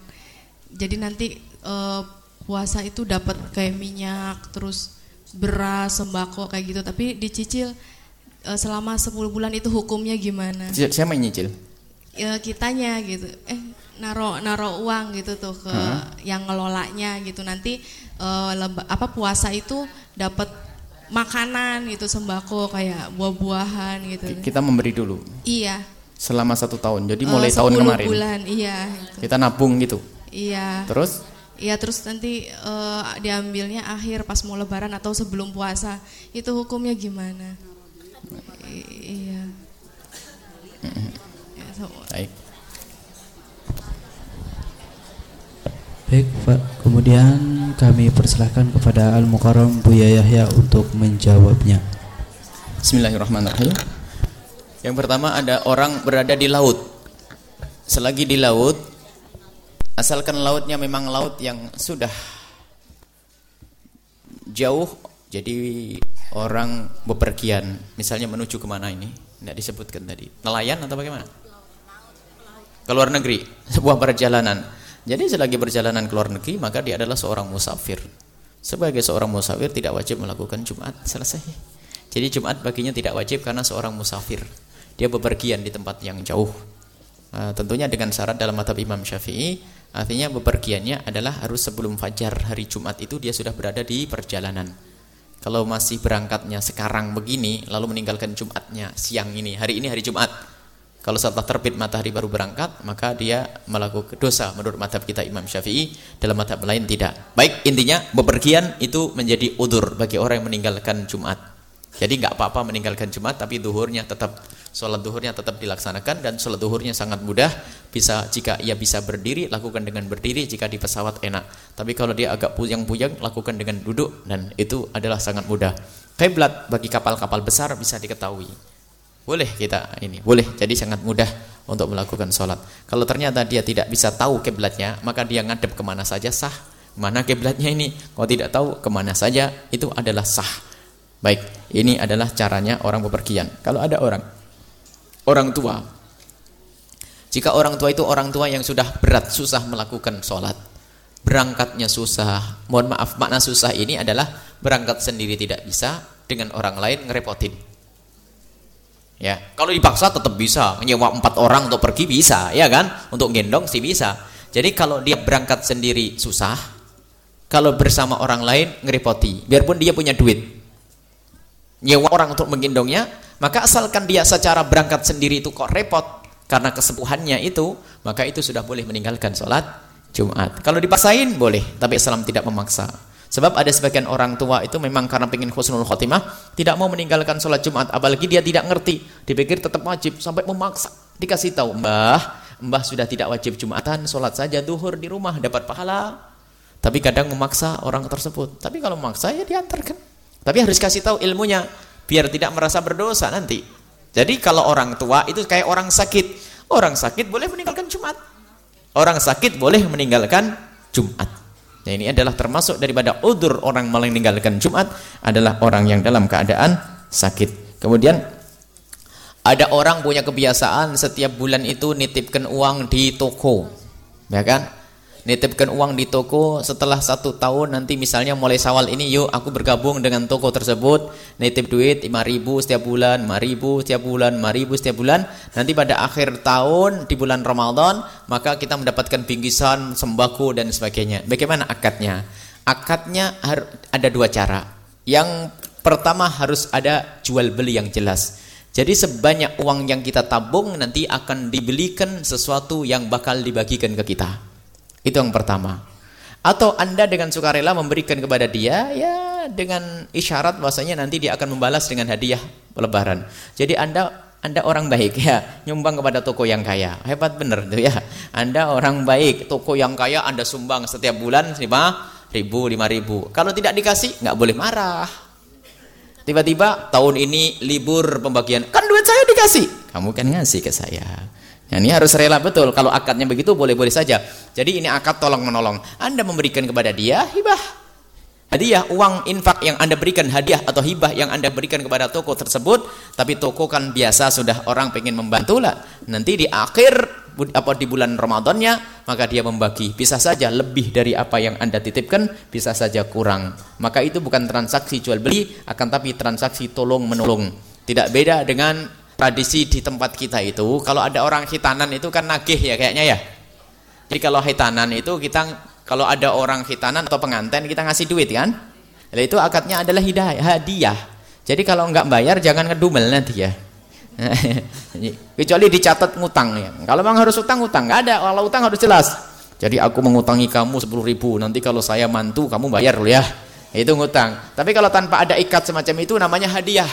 Jadi nanti uh, puasa itu dapat kayak minyak, terus beras, sembako kayak gitu. Tapi dicicil uh, selama 10 bulan itu hukumnya gimana? Siapa yang nyicil? Uh, kitanya gitu. Eh naro naro uang gitu tuh ke hmm. yang ngelolanya gitu. Nanti uh, leba, apa puasa itu dapat makanan gitu sembako kayak buah-buahan gitu. Kita memberi dulu. Iya. selama satu tahun. Jadi Eh, mulai tahun 10 kemarin bulan, iya. itu. kita nabung gitu. Iya. Terus Iya terus nanti eh, diambilnya akhir pas mau lebaran atau sebelum puasa. Itu hukumnya gimana? I- iya. Ya, so- baik. Baik, Pak. Kemudian kami persilahkan kepada Al Mukarram Buya Yahya untuk menjawabnya. Bismillahirrahmanirrahim. Yang pertama ada orang berada di laut. Selagi di laut, asalkan lautnya memang laut yang sudah jauh, jadi orang bepergian, misalnya menuju ke mana ini? Tidak disebutkan tadi. Nelayan atau bagaimana? Ke luar negeri, sebuah perjalanan. Jadi selagi perjalanan ke luar negeri, maka dia adalah seorang musafir. Sebagai seorang musafir tidak wajib melakukan Jumat, selesai. Jadi Jumat baginya tidak wajib karena seorang musafir. Dia bepergian di tempat yang jauh. Uh, tentunya dengan syarat dalam madhab Imam Syafi'i, artinya bepergiannya adalah harus sebelum fajar hari Jumat itu dia sudah berada di perjalanan. Kalau masih berangkatnya sekarang begini, lalu meninggalkan Jumatnya siang ini, hari ini hari Jumat. Kalau setelah terbit matahari baru berangkat, maka dia melakukan dosa menurut madhab kita Imam Syafi'i. Dalam madhab lain tidak. Baik, intinya bepergian itu menjadi udur bagi orang yang meninggalkan Jumat. Jadi nggak apa-apa meninggalkan Jumat, tapi duhurnya tetap sholat duhurnya tetap dilaksanakan dan sholat duhurnya sangat mudah. Bisa jika ia bisa berdiri, lakukan dengan berdiri. Jika di pesawat enak. Tapi kalau dia agak puyang-puyang, lakukan dengan duduk dan itu adalah sangat mudah. Kiblat bagi kapal-kapal besar bisa diketahui. Boleh kita ini, boleh. Jadi sangat mudah untuk melakukan sholat. Kalau ternyata dia tidak bisa tahu kiblatnya, maka dia ngadep ke mana saja sah. Mana kiblatnya ini? Kalau tidak tahu ke mana saja, itu adalah sah. Baik, ini adalah caranya orang bepergian. Kalau ada orang, orang tua. Jika orang tua itu orang tua yang sudah berat, susah melakukan sholat. Berangkatnya susah. Mohon maaf, makna susah ini adalah berangkat sendiri tidak bisa, dengan orang lain ngerepotin. Ya, kalau dipaksa tetap bisa. Nyewa empat orang untuk pergi bisa, ya kan? Untuk gendong sih bisa. Jadi kalau dia berangkat sendiri susah, kalau bersama orang lain ngerepoti. Biarpun dia punya duit, nyewa orang untuk menggendongnya, maka asalkan dia secara berangkat sendiri itu kok repot karena kesepuhannya itu, maka itu sudah boleh meninggalkan sholat Jumat. Kalau dipaksain boleh, tapi Islam tidak memaksa. Sebab ada sebagian orang tua itu memang karena pengen khusnul khotimah tidak mau meninggalkan sholat Jumat, apalagi dia tidak ngerti, dipikir tetap wajib sampai memaksa. Dikasih tahu, "Mbah, Mbah sudah tidak wajib Jumatan, sholat saja duhur di rumah dapat pahala." Tapi kadang memaksa orang tersebut. Tapi kalau memaksa ya diantarkan. Tapi harus kasih tahu ilmunya biar tidak merasa berdosa nanti. Jadi kalau orang tua itu kayak orang sakit. Orang sakit boleh meninggalkan Jumat. Orang sakit boleh meninggalkan Jumat. Nah, ini adalah termasuk daripada udur orang meninggalkan Jumat adalah orang yang dalam keadaan sakit. Kemudian ada orang punya kebiasaan setiap bulan itu nitipkan uang di toko. Ya kan? Nitipkan uang di toko setelah satu tahun nanti misalnya mulai sawal ini yuk aku bergabung dengan toko tersebut. Nitip duit 5 ribu setiap bulan 5 ribu setiap bulan 5 ribu setiap bulan. Nanti pada akhir tahun di bulan Ramadan maka kita mendapatkan bingkisan sembako dan sebagainya. Bagaimana akadnya? Akadnya ada dua cara. Yang pertama harus ada jual beli yang jelas. Jadi sebanyak uang yang kita tabung nanti akan dibelikan sesuatu yang bakal dibagikan ke kita itu yang pertama. Atau Anda dengan sukarela memberikan kepada dia ya dengan isyarat bahwasanya nanti dia akan membalas dengan hadiah lebaran. Jadi Anda anda orang baik ya, nyumbang kepada toko yang kaya. Hebat bener tuh ya. Anda orang baik, toko yang kaya Anda sumbang setiap bulan 5 ribu, 5 ribu. Kalau tidak dikasih nggak boleh marah. Tiba-tiba tahun ini libur pembagian, kan duit saya dikasih. Kamu kan ngasih ke saya. Ya, ini harus rela betul. Kalau akadnya begitu boleh-boleh saja. Jadi ini akad tolong menolong. Anda memberikan kepada dia hibah. Hadiah, uang infak yang Anda berikan hadiah atau hibah yang Anda berikan kepada toko tersebut, tapi toko kan biasa sudah orang pengen membantu lah. Nanti di akhir apa di bulan Ramadannya, maka dia membagi. Bisa saja lebih dari apa yang Anda titipkan, bisa saja kurang. Maka itu bukan transaksi jual beli, akan tapi transaksi tolong menolong. Tidak beda dengan tradisi di tempat kita itu kalau ada orang hitanan itu kan nagih ya kayaknya ya jadi kalau hitanan itu kita kalau ada orang hitanan atau pengantin kita ngasih duit kan Jadi itu akadnya adalah hidayah hadiah jadi kalau nggak bayar jangan ngedumel nanti ya Kecuali dicatat ngutang ya. Kalau memang harus utang, utang. Nggak ada. Kalau utang harus jelas. Jadi aku mengutangi kamu 10 ribu. Nanti kalau saya mantu, kamu bayar loh ya. Itu ngutang. Tapi kalau tanpa ada ikat semacam itu namanya hadiah.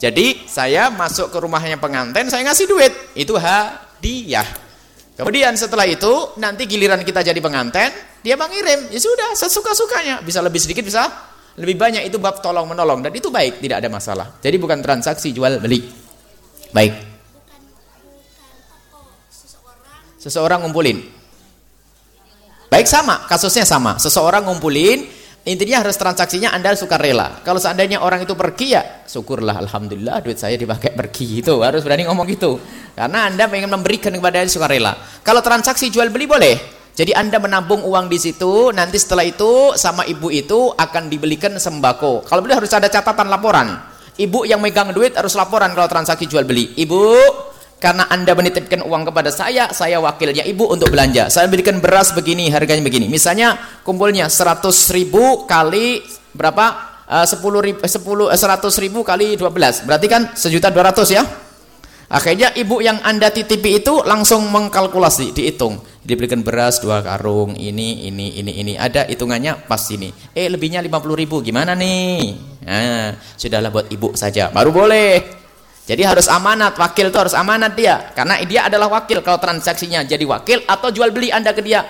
Jadi saya masuk ke rumahnya pengantin, saya ngasih duit. Itu hadiah. Kemudian setelah itu, nanti giliran kita jadi pengantin, dia mengirim. Ya sudah, sesuka-sukanya. Bisa lebih sedikit, bisa lebih banyak. Itu bab tolong menolong. Dan itu baik, tidak ada masalah. Jadi bukan transaksi jual beli. Baik. Seseorang ngumpulin. Baik sama, kasusnya sama. Seseorang ngumpulin, intinya harus transaksinya Anda suka rela. Kalau seandainya orang itu pergi ya, syukurlah alhamdulillah duit saya dipakai pergi itu. Harus berani ngomong gitu. Karena Anda ingin memberikan kepada yang suka rela. Kalau transaksi jual beli boleh. Jadi Anda menabung uang di situ, nanti setelah itu sama ibu itu akan dibelikan sembako. Kalau boleh harus ada catatan laporan. Ibu yang megang duit harus laporan kalau transaksi jual beli. Ibu, karena anda menitipkan uang kepada saya, saya wakilnya ibu untuk belanja. Saya berikan beras begini, harganya begini. Misalnya kumpulnya 100 ribu kali berapa? Uh, 10 ribu, 10, 100 ribu kali 12. Berarti kan sejuta 200 ya? Akhirnya ibu yang anda titipi itu langsung mengkalkulasi, dihitung. Diberikan beras dua karung, ini, ini, ini, ini. Ada hitungannya pas ini. Eh lebihnya 50 ribu, gimana nih? Nah, sudahlah buat ibu saja, baru boleh. Jadi harus amanat, wakil itu harus amanat dia. Karena dia adalah wakil kalau transaksinya jadi wakil atau jual beli Anda ke dia.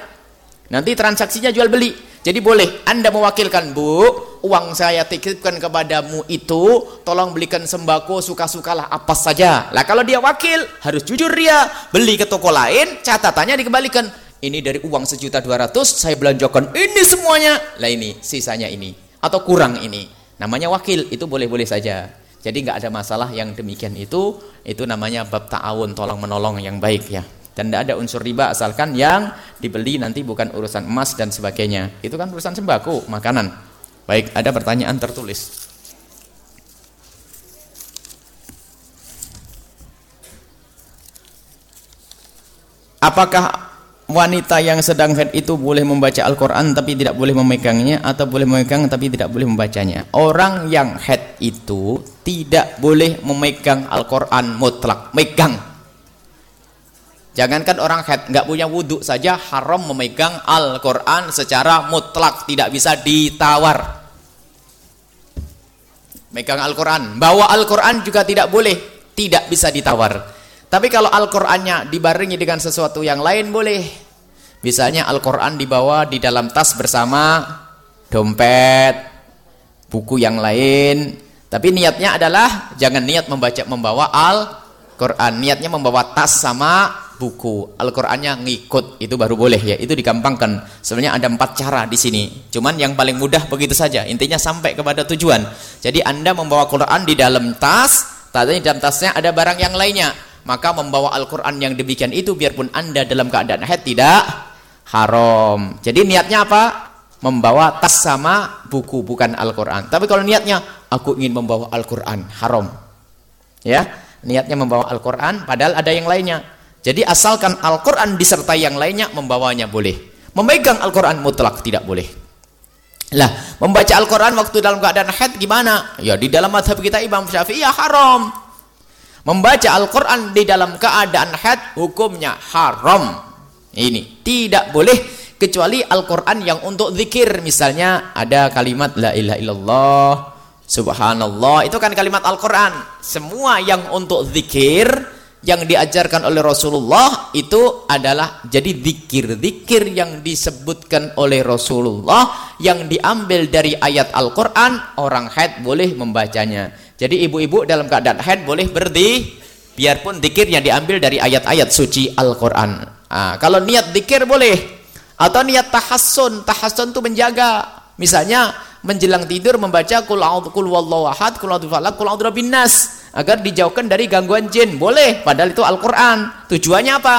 Nanti transaksinya jual beli. Jadi boleh Anda mewakilkan, Bu, uang saya titipkan kepadamu itu, tolong belikan sembako suka-sukalah apa saja. Lah kalau dia wakil, harus jujur dia. Beli ke toko lain, catatannya dikembalikan. Ini dari uang sejuta dua ratus, saya belanjakan ini semuanya. Lah ini, sisanya ini. Atau kurang ini. Namanya wakil, itu boleh-boleh saja. Jadi nggak ada masalah yang demikian itu, itu namanya bab ta'awun, tolong menolong yang baik ya. Dan tidak ada unsur riba asalkan yang dibeli nanti bukan urusan emas dan sebagainya. Itu kan urusan sembako, makanan. Baik, ada pertanyaan tertulis. Apakah wanita yang sedang haid itu boleh membaca Al-Quran tapi tidak boleh memegangnya atau boleh memegang tapi tidak boleh membacanya orang yang haid itu tidak boleh memegang Al-Quran mutlak megang jangankan orang haid nggak punya wudhu saja haram memegang Al-Quran secara mutlak tidak bisa ditawar megang Al-Quran bawa Al-Quran juga tidak boleh tidak bisa ditawar tapi kalau Al-Qur'annya dibarengi dengan sesuatu yang lain boleh. Misalnya Al-Qur'an dibawa di dalam tas bersama dompet, buku yang lain. Tapi niatnya adalah jangan niat membaca membawa Al-Qur'an, niatnya membawa tas sama buku. Al-Qur'annya ngikut, itu baru boleh ya. Itu digampangkan. Sebenarnya ada empat cara di sini. Cuman yang paling mudah begitu saja. Intinya sampai kepada tujuan. Jadi Anda membawa Quran di dalam tas, tadi di dalam tasnya ada barang yang lainnya maka membawa Al-Quran yang demikian itu biarpun anda dalam keadaan haid tidak haram jadi niatnya apa? membawa tas sama buku bukan Al-Quran tapi kalau niatnya aku ingin membawa Al-Quran haram ya niatnya membawa Al-Quran padahal ada yang lainnya jadi asalkan Al-Quran disertai yang lainnya membawanya boleh memegang Al-Quran mutlak tidak boleh lah membaca Al-Quran waktu dalam keadaan haid gimana? ya di dalam madhab kita Imam Syafi'i ya haram Membaca Al-Quran di dalam keadaan haid hukumnya haram. Ini tidak boleh kecuali Al-Quran yang untuk zikir. Misalnya ada kalimat La ilaha illallah, Subhanallah. Itu kan kalimat Al-Quran. Semua yang untuk zikir yang diajarkan oleh Rasulullah itu adalah jadi zikir-zikir yang disebutkan oleh Rasulullah yang diambil dari ayat Al-Quran orang haid boleh membacanya jadi ibu-ibu dalam keadaan haid boleh berdi biarpun dikir yang diambil dari ayat-ayat suci Al-Quran. Nah, kalau niat dikir boleh. Atau niat tahassun. Tahassun itu menjaga. Misalnya menjelang tidur membaca kul kul wallahu ahad, kul falak, kul nas agar dijauhkan dari gangguan jin. Boleh, padahal itu Al-Qur'an. Tujuannya apa?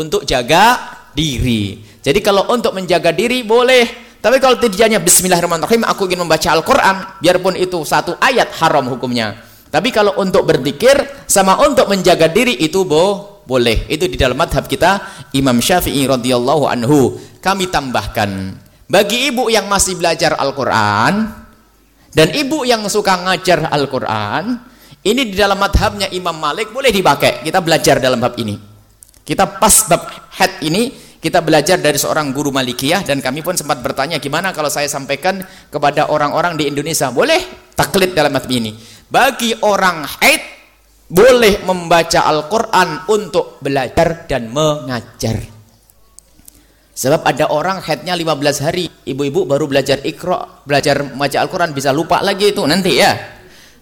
Untuk jaga diri. Jadi kalau untuk menjaga diri boleh tapi kalau tujuannya Bismillahirrahmanirrahim, aku ingin membaca Al-Quran, biarpun itu satu ayat haram hukumnya. Tapi kalau untuk berzikir sama untuk menjaga diri itu bo boleh. Itu di dalam madhab kita Imam Syafi'i radhiyallahu anhu. Kami tambahkan bagi ibu yang masih belajar Al-Quran dan ibu yang suka ngajar Al-Quran Ini di dalam madhabnya Imam Malik boleh dipakai. Kita belajar dalam bab ini. Kita pas bab head ini, kita belajar dari seorang guru Malikiyah dan kami pun sempat bertanya gimana kalau saya sampaikan kepada orang-orang di Indonesia. Boleh taklid dalam madhab ini. Bagi orang haid boleh membaca Al-Quran untuk belajar dan mengajar. Sebab ada orang haidnya 15 hari, ibu-ibu baru belajar ikro, belajar membaca Al-Quran bisa lupa lagi itu nanti ya.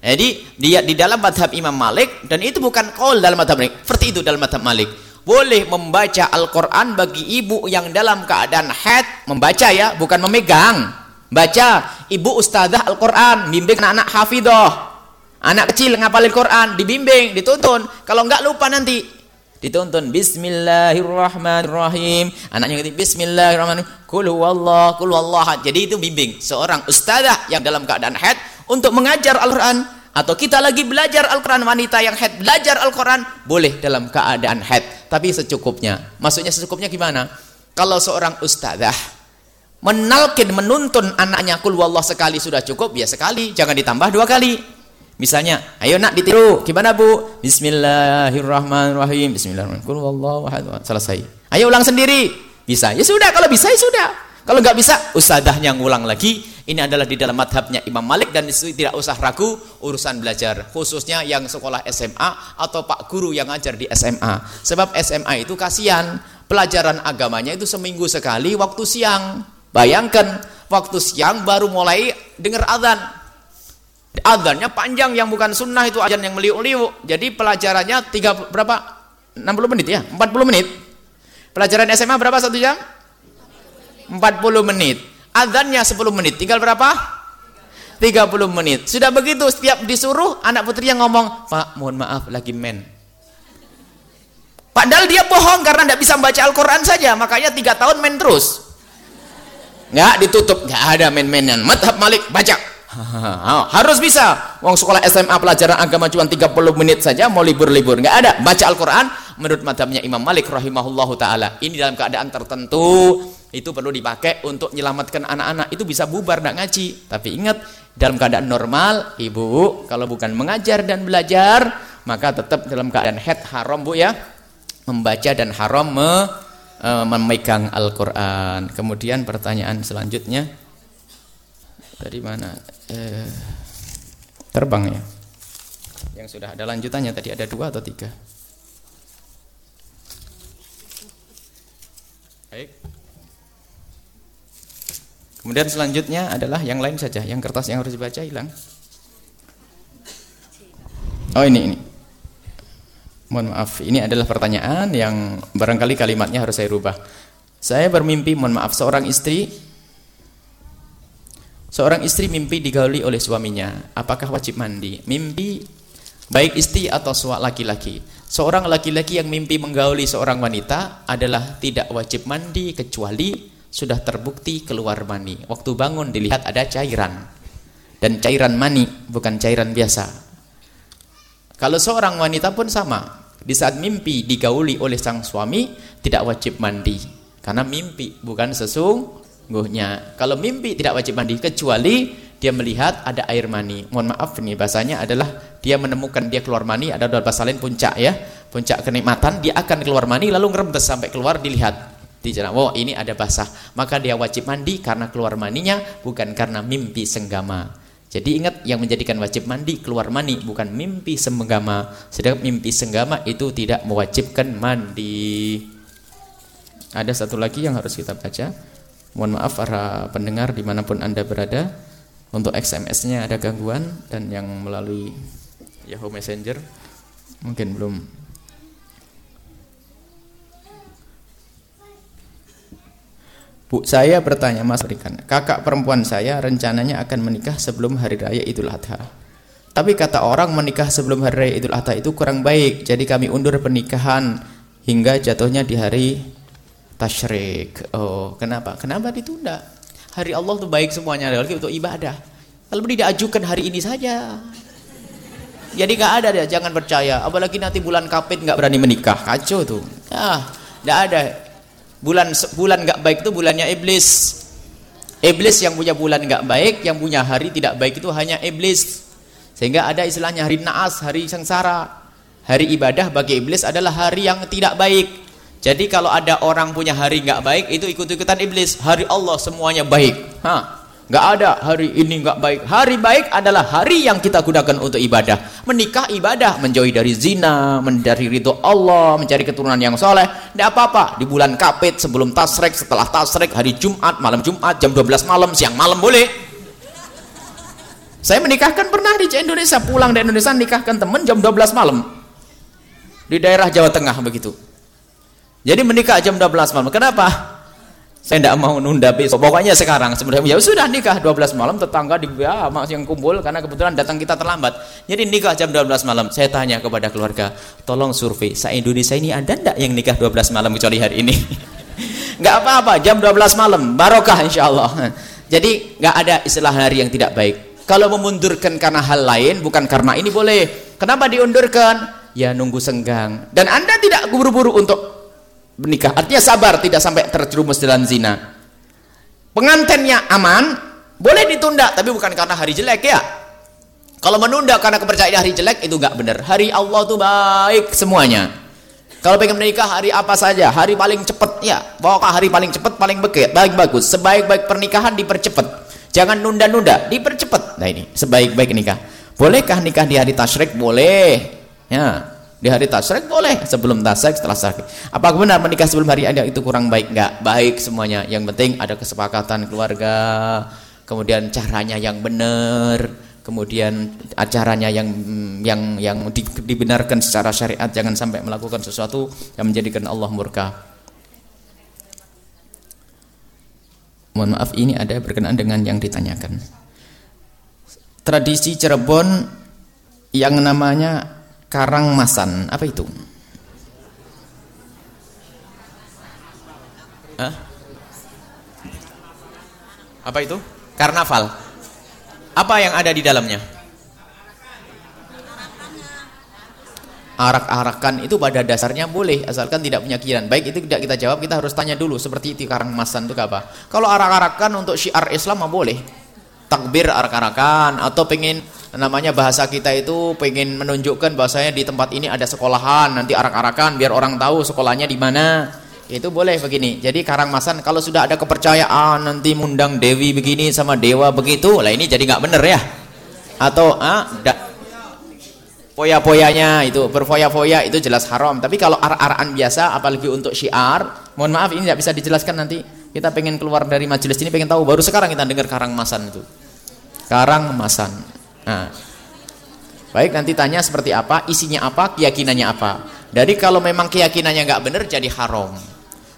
Jadi dia di dalam madhab Imam Malik dan itu bukan kol dalam madhab Malik. Seperti itu dalam madhab Malik. Boleh membaca Al-Quran bagi ibu yang dalam keadaan haid membaca ya, bukan memegang. Baca ibu ustazah Al-Quran, bimbing anak-anak hafidoh. Anak kecil ngapalin Quran, dibimbing, dituntun. Kalau enggak lupa nanti. Dituntun Bismillahirrahmanirrahim. Anaknya ngerti Bismillahirrahmanirrahim. Kul huwallah, kul huwallah. Jadi itu bimbing seorang ustazah yang dalam keadaan haid untuk mengajar Al-Quran atau kita lagi belajar Al-Quran wanita yang head belajar Al-Quran boleh dalam keadaan head tapi secukupnya maksudnya secukupnya gimana kalau seorang ustazah menalkin menuntun anaknya kul wallah sekali sudah cukup ya sekali jangan ditambah dua kali misalnya ayo nak ditiru gimana bu Bismillahirrahmanirrahim Bismillahirrahmanirrahim selesai ayo ulang sendiri bisa ya sudah kalau bisa ya sudah kalau nggak bisa ustazahnya ngulang lagi ini adalah di dalam madhabnya Imam Malik dan tidak usah ragu urusan belajar. Khususnya yang sekolah SMA atau Pak Guru yang ngajar di SMA. Sebab SMA itu kasihan. Pelajaran agamanya itu seminggu sekali waktu siang. Bayangkan waktu siang baru mulai dengar azan. Azannya panjang yang bukan sunnah itu azan yang meliuk-liuk. Jadi pelajarannya tiga berapa? 60 menit ya? 40 menit. Pelajaran SMA berapa satu jam? 40 menit. Azannya 10 menit. Tinggal berapa? 30 menit. Sudah begitu setiap disuruh anak putri yang ngomong, "Pak, mohon maaf lagi men." Padahal dia bohong karena tidak bisa membaca Al-Quran saja, makanya tiga tahun main terus. Nggak ditutup, nggak ada main-mainan. Madhab Malik baca. Harus bisa. Wong sekolah SMA pelajaran agama cuma 30 menit saja mau libur-libur. Nggak ada. Baca Al-Quran menurut madhabnya Imam Malik rahimahullahu taala. Ini dalam keadaan tertentu itu perlu dipakai untuk menyelamatkan anak-anak itu bisa bubar tidak ngaji tapi ingat dalam keadaan normal ibu kalau bukan mengajar dan belajar maka tetap dalam keadaan head haram bu ya membaca dan haram me, e, memegang Al-Quran kemudian pertanyaan selanjutnya dari mana e, terbang ya yang sudah ada lanjutannya tadi ada dua atau tiga baik Kemudian selanjutnya adalah yang lain saja, yang kertas yang harus dibaca hilang. Oh ini ini. Mohon maaf, ini adalah pertanyaan yang barangkali kalimatnya harus saya rubah. Saya bermimpi, mohon maaf, seorang istri Seorang istri mimpi digauli oleh suaminya. Apakah wajib mandi? Mimpi baik istri atau suami laki-laki. Seorang laki-laki yang mimpi menggauli seorang wanita adalah tidak wajib mandi kecuali sudah terbukti keluar mani. Waktu bangun dilihat ada cairan. Dan cairan mani bukan cairan biasa. Kalau seorang wanita pun sama. Di saat mimpi digauli oleh sang suami tidak wajib mandi. Karena mimpi bukan sesungguhnya. Kalau mimpi tidak wajib mandi kecuali dia melihat ada air mani. Mohon maaf ini bahasanya adalah dia menemukan dia keluar mani ada dalam bahasa lain puncak ya. Puncak kenikmatan dia akan keluar mani lalu ngerembes sampai keluar dilihat dijelaskan, oh ini ada basah, maka dia wajib mandi karena keluar maninya bukan karena mimpi senggama. Jadi ingat yang menjadikan wajib mandi keluar mani bukan mimpi senggama. Sedangkan mimpi senggama itu tidak mewajibkan mandi. Ada satu lagi yang harus kita baca. Mohon maaf para pendengar di mana pun anda berada. Untuk SMS-nya ada gangguan dan yang melalui Yahoo Messenger mungkin belum Bu, saya bertanya Mas Berikan, kakak perempuan saya rencananya akan menikah sebelum hari raya Idul Adha. Tapi kata orang menikah sebelum hari raya Idul Adha itu kurang baik, jadi kami undur pernikahan hingga jatuhnya di hari tasyrik. Oh, kenapa? Kenapa ditunda? Hari Allah itu baik semuanya lagi untuk ibadah. Kalau tidak ajukan hari ini saja. Jadi nggak ada deh, jangan percaya. Apalagi nanti bulan kapit nggak berani menikah, kacau tuh. Ah, nggak ada bulan bulan nggak baik itu bulannya iblis iblis yang punya bulan nggak baik yang punya hari tidak baik itu hanya iblis Sehingga ada istilahnya hari naas, hari sengsara. Hari ibadah bagi iblis adalah hari yang tidak baik. Jadi kalau ada orang punya hari nggak baik, itu ikut-ikutan iblis. Hari Allah semuanya baik. Ha, nggak ada hari ini nggak baik. Hari baik adalah hari yang kita gunakan untuk ibadah. Menikah ibadah, menjauhi dari zina, mencari ridho Allah, mencari keturunan yang soleh. Tidak apa-apa. Di bulan kapit, sebelum tasrek, setelah tasrek, hari Jumat, malam Jumat, jam 12 malam, siang malam boleh. Saya menikahkan pernah di Indonesia, pulang dari Indonesia nikahkan teman jam 12 malam. Di daerah Jawa Tengah begitu. Jadi menikah jam 12 malam. Kenapa? Saya tidak mau nunda besok. Pokoknya sekarang sebenarnya ya sudah nikah 12 malam tetangga di ya, yang kumpul karena kebetulan datang kita terlambat. Jadi nikah jam 12 malam. Saya tanya kepada keluarga, tolong survei, saya Indonesia ini ada tidak yang nikah 12 malam kecuali hari ini? Enggak apa-apa, jam 12 malam, barokah insya Allah. Jadi enggak ada istilah hari yang tidak baik. Kalau memundurkan karena hal lain, bukan karena ini boleh. Kenapa diundurkan? Ya nunggu senggang. Dan Anda tidak buru-buru untuk menikah. Artinya sabar, tidak sampai terjerumus dalam zina. Pengantinnya aman, boleh ditunda, tapi bukan karena hari jelek ya. Kalau menunda karena kepercayaan hari jelek itu nggak benar. Hari Allah itu baik semuanya. Kalau pengen menikah hari apa saja, hari paling cepat ya, bawa hari paling cepat paling baik, baik bagus. Sebaik-baik pernikahan dipercepat. Jangan nunda-nunda, dipercepat. Nah ini sebaik-baik nikah. Bolehkah nikah di hari tasyrik? Boleh. Ya, di hari tasrik boleh, sebelum tasrik, setelah tasrik. Apa benar menikah sebelum hari ada itu kurang baik? Enggak, baik semuanya. Yang penting ada kesepakatan keluarga, kemudian caranya yang benar, kemudian acaranya yang yang yang di, dibenarkan secara syariat, jangan sampai melakukan sesuatu yang menjadikan Allah murka. Mohon maaf ini ada berkenaan dengan yang ditanyakan. Tradisi Cirebon yang namanya Karangmasan, apa itu? Hah? Apa itu? Karnaval. Apa yang ada di dalamnya? Arak-arakan itu pada dasarnya boleh asalkan tidak punya kiran. Baik itu tidak kita jawab, kita harus tanya dulu seperti itu karangmasan itu apa? Kalau arak-arakan untuk syiar Islam mah boleh. Takbir arak-arakan atau pengen namanya bahasa kita itu pengen menunjukkan bahasanya di tempat ini ada sekolahan nanti arak-arakan biar orang tahu sekolahnya di mana. Itu boleh begini. Jadi karangmasan kalau sudah ada kepercayaan nanti mundang dewi begini sama dewa begitu lah ini jadi nggak bener ya. Atau ah poya-poyanya itu berfoya-foya itu jelas haram. Tapi kalau arak-arakan biasa apalagi untuk syiar mohon maaf ini tidak bisa dijelaskan nanti. Kita pengen keluar dari majelis ini pengen tahu baru sekarang kita dengar karangmasan itu karangmasan Nah, baik nanti tanya seperti apa, isinya apa, keyakinannya apa. Jadi kalau memang keyakinannya nggak benar jadi haram.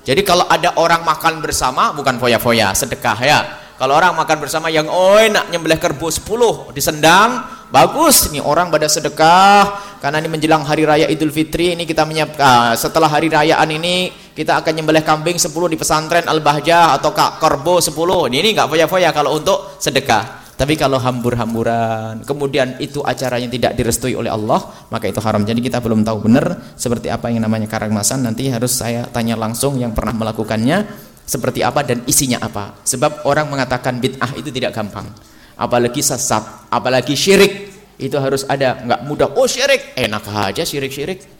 Jadi kalau ada orang makan bersama bukan foya-foya, sedekah ya. Kalau orang makan bersama yang oh enak nyembelih kerbau 10 disendang, bagus nih orang pada sedekah karena ini menjelang hari raya Idul Fitri ini kita menyiapkan setelah hari rayaan ini kita akan nyembelih kambing 10 di pesantren Al-Bahjah atau kerbau 10. Ini, ini enggak foya-foya kalau untuk sedekah. Tapi kalau hambur-hamburan, kemudian itu acaranya tidak direstui oleh Allah, maka itu haram. Jadi kita belum tahu benar seperti apa yang namanya karangmasan. Nanti harus saya tanya langsung yang pernah melakukannya seperti apa dan isinya apa. Sebab orang mengatakan bid'ah itu tidak gampang. Apalagi sesat, apalagi syirik. Itu harus ada, nggak mudah. Oh syirik, enak aja syirik-syirik.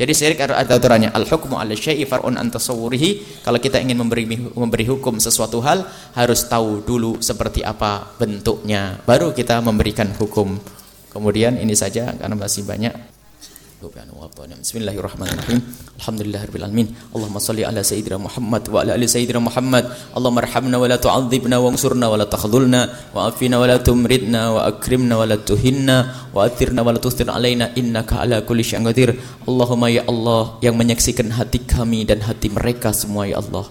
Jadi syirik ada aturannya al-hukmu 'ala syai'i far'un an tasawwurihi. Kalau kita ingin memberi memberi hukum sesuatu hal harus tahu dulu seperti apa bentuknya baru kita memberikan hukum. Kemudian ini saja karena masih banyak Bismillahirrahmanirrahim. Alhamdulillahirabbil alamin. Allahumma shalli ala sayyidina Muhammad wa ala ali sayyidina Muhammad. Allahumma arhamna wa la tu'adzibna wa ansurna wa la takhdhulna wa afina wa la tumridna wa akrimna wa la tuhinna wa athirna wa la tustir alaina innaka ala kulli syai'in qadir. Allahumma ya Allah yang menyaksikan hati kami dan hati mereka semua ya Allah.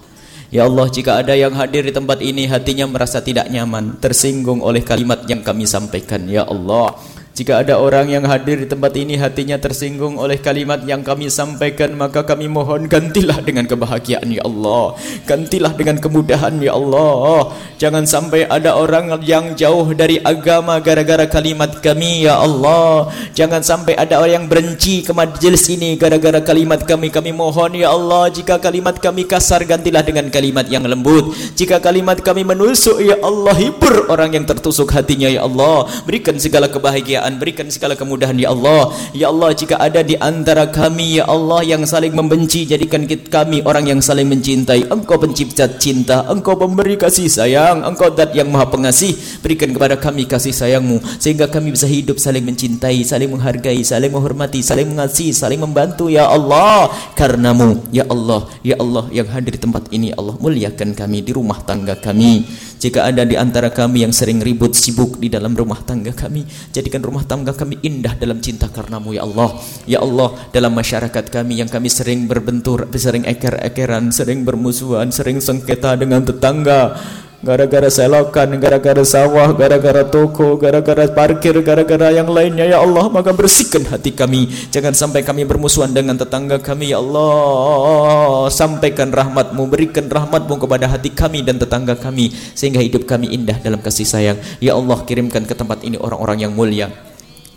Ya Allah jika ada yang hadir di tempat ini hatinya merasa tidak nyaman Tersinggung oleh kalimat yang kami sampaikan Ya Allah jika ada orang yang hadir di tempat ini hatinya tersinggung oleh kalimat yang kami sampaikan maka kami mohon gantilah dengan kebahagiaan ya Allah. Gantilah dengan kemudahan ya Allah. Jangan sampai ada orang yang jauh dari agama gara-gara kalimat kami ya Allah. Jangan sampai ada orang yang benci ke majelis ini gara-gara kalimat kami. Kami mohon ya Allah jika kalimat kami kasar gantilah dengan kalimat yang lembut. Jika kalimat kami menusuk ya Allah hibur orang yang tertusuk hatinya ya Allah. Berikan segala kebahagiaan berikan segala kemudahan ya Allah. Ya Allah jika ada di antara kami ya Allah yang saling membenci jadikan kami orang yang saling mencintai. Engkau pencipta cinta engkau pemberi kasih sayang engkau zat yang maha pengasih. Berikan kepada kami kasih sayangmu sehingga kami bisa hidup saling mencintai saling menghargai saling menghormati saling mengasihi saling membantu ya Allah. Karenamu ya Allah ya Allah yang hadir di tempat ini Allah muliakan kami di rumah tangga kami jika ada di antara kami yang sering ribut sibuk di dalam rumah tangga kami jadikan rumah tangga kami indah dalam cinta karenamu ya Allah. Ya Allah dalam masyarakat kami yang kami sering berbentur sering eker-ekeran sering bermusuhan sering sengketa dengan tetangga gara-gara selokan, gara-gara sawah, gara-gara toko, gara-gara parkir, gara-gara yang lainnya. Ya Allah maka bersihkan hati kami. Jangan sampai kami bermusuhan dengan tetangga kami ya Allah. Sampaikan rahmatmu berikan rahmatmu kepada hati kami dan tetangga kami sehingga hidup kami indah dalam kasih sayang. Ya Allah kirimkan ke tempat ini orang-orang yang mulia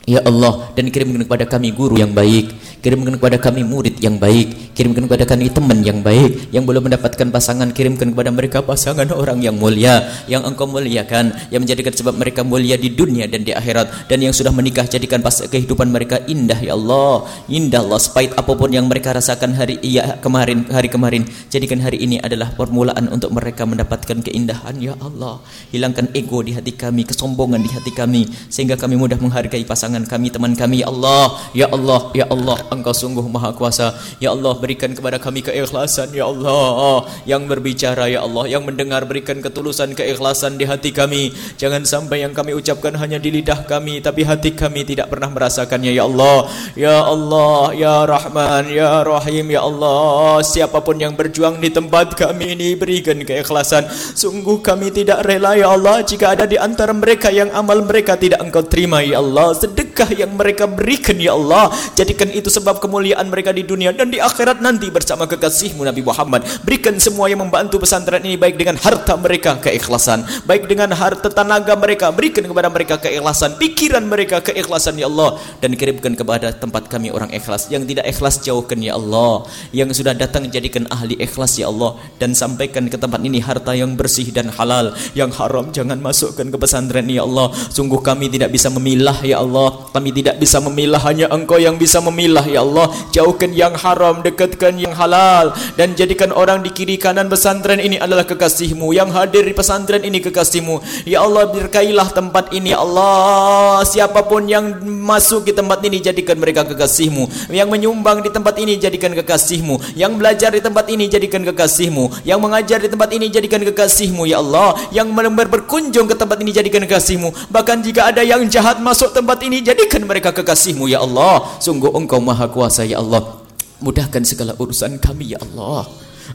Ya Allah dan kirimkan kepada kami guru yang baik. Kirimkan kepada kami murid yang baik. Kirimkan kepada kami teman yang baik. Yang belum mendapatkan pasangan Kirimkan kepada mereka pasangan orang yang mulia Yang engkau muliakan Yang menjadikan sebab mereka mulia di dunia dan di akhirat Dan yang sudah menikah jadikan pas kehidupan mereka indah Ya Allah. Indah Allah Sepahit apa pun yang mereka rasakan hari kemarin hari kemarin Jadikan hari ini adalah permulaan untuk mereka mendapatkan keindahan Ya Allah. Hilangkan ego di hati kami Kesombongan di hati kami Sehingga kami mudah menghargai pasangan pasangan kami, teman kami, ya Allah, ya Allah, ya Allah, Engkau sungguh maha kuasa. Ya Allah, berikan kepada kami keikhlasan, ya Allah, yang berbicara, ya Allah, yang mendengar, berikan ketulusan, keikhlasan di hati kami. Jangan sampai yang kami ucapkan hanya di lidah kami, tapi hati kami tidak pernah merasakannya, ya Allah. Ya Allah, ya Rahman, ya Rahim, ya Allah, siapa pun yang berjuang di tempat kami ini, berikan keikhlasan. Sungguh kami tidak rela, ya Allah, jika ada di antara mereka yang amal mereka tidak Engkau terima, ya Allah. Sedih sedekah yang mereka berikan ya Allah. Jadikan itu sebab kemuliaan mereka di dunia dan di akhirat nanti bersama kekasihmu Nabi Muhammad. Berikan semua yang membantu pesantren ini baik dengan harta mereka keikhlasan. Baik dengan harta tenaga mereka berikan kepada mereka keikhlasan pikiran mereka keikhlasan ya Allah. Dan kirimkan kepada tempat kami orang ikhlas yang tidak ikhlas jauhkan ya Allah. Yang sudah datang jadikan ahli ikhlas ya Allah. Dan sampaikan ke tempat ini harta yang bersih dan halal yang haram. Jangan masukkan ke pesantren ya Allah. Sungguh kami tidak bisa memilah ya Allah kami tidak bisa memilah hanya engkau yang bisa memilah ya Allah. Jauhkan yang haram dekatkan yang halal dan jadikan orang di kiri kanan pesantren ini adalah kekasihmu. Yang hadir di pesantren ini kekasihmu. Ya Allah berkailah tempat ini ya Allah. Siapa pun yang masuk di tempat ini jadikan mereka kekasihmu. Yang menyumbang di tempat ini jadikan kekasihmu. Yang belajar di tempat ini jadikan kekasihmu. Yang mengajar di tempat ini jadikan kekasihmu ya Allah. Yang berkunjung ke tempat ini jadikan kekasihmu. Bahkan jika ada yang jahat masuk tempat ini jadikan mereka kekasihmu ya Allah. Sungguh engkau maha kuasa ya Allah. Mudahkan segala urusan kami ya Allah.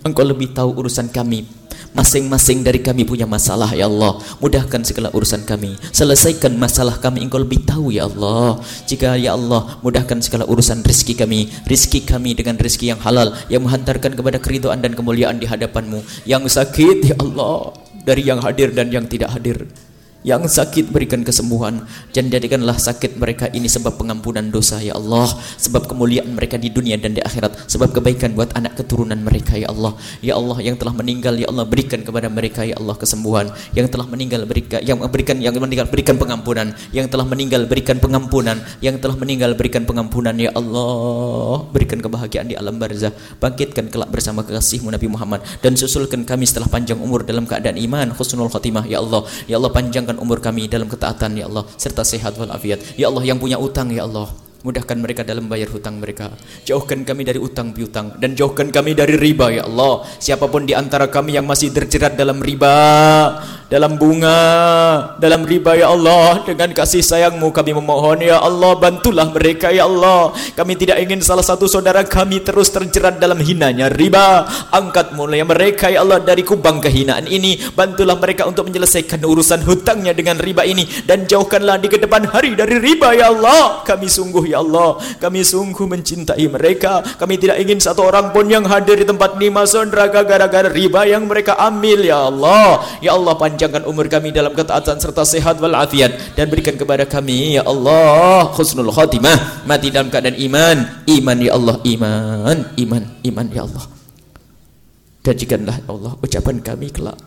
Engkau lebih tahu urusan kami. Masing-masing dari kami punya masalah ya Allah. Mudahkan segala urusan kami. Selesaikan masalah kami engkau lebih tahu ya Allah. Jika ya Allah mudahkan segala urusan rizki kami. Rizki kami dengan rizki yang halal yang menghantarkan kepada keridoan dan kemuliaan di hadapanmu. Yang sakit ya Allah dari yang hadir dan yang tidak hadir yang sakit berikan kesembuhan. Dan jadikanlah sakit mereka ini sebab pengampunan dosa ya Allah. Sebab kemuliaan mereka di dunia dan di akhirat. Sebab kebaikan buat anak keturunan mereka ya Allah. Ya Allah yang telah meninggal ya Allah berikan kepada mereka ya Allah kesembuhan. Yang telah meninggal berikan yang berikan yang meninggal berikan pengampunan. Yang telah meninggal berikan pengampunan. Yang telah meninggal berikan pengampunan ya Allah. Berikan kebahagiaan di alam barzah. Bangkitkan kelak bersama kekasihmu Nabi Muhammad. Dan susulkan kami setelah panjang umur dalam keadaan iman khusnul khatimah ya Allah. Ya Allah panjangkan umur kami dalam ketaatan ya Allah serta sehat walafiat ya Allah yang punya utang ya Allah Mudahkan mereka dalam bayar hutang mereka. Jauhkan kami dari utang piutang dan jauhkan kami dari riba ya Allah. Siapa pun di antara kami yang masih terjerat dalam riba, dalam bunga, dalam riba ya Allah, dengan kasih sayangmu kami memohon ya Allah, bantulah mereka ya Allah. Kami tidak ingin salah satu saudara kami terus terjerat dalam hinanya riba. Angkat mulai mereka ya Allah dari kubang kehinaan ini. Bantulah mereka untuk menyelesaikan urusan hutangnya dengan riba ini dan jauhkanlah di ke depan hari dari riba ya Allah. Kami sungguh ya Allah kami sungguh mencintai mereka kami tidak ingin satu orang pun yang hadir di tempat ini masuk neraka gara-gara riba yang mereka ambil ya Allah ya Allah panjangkan umur kami dalam ketaatan serta sehat walafiat. Dan berikan kepada kami ya Allah khusnul khatimah. Mati dalam keadaan iman. Iman ya Allah iman. Iman iman ya Allah. Dan ya Allah ucapan kami kelak.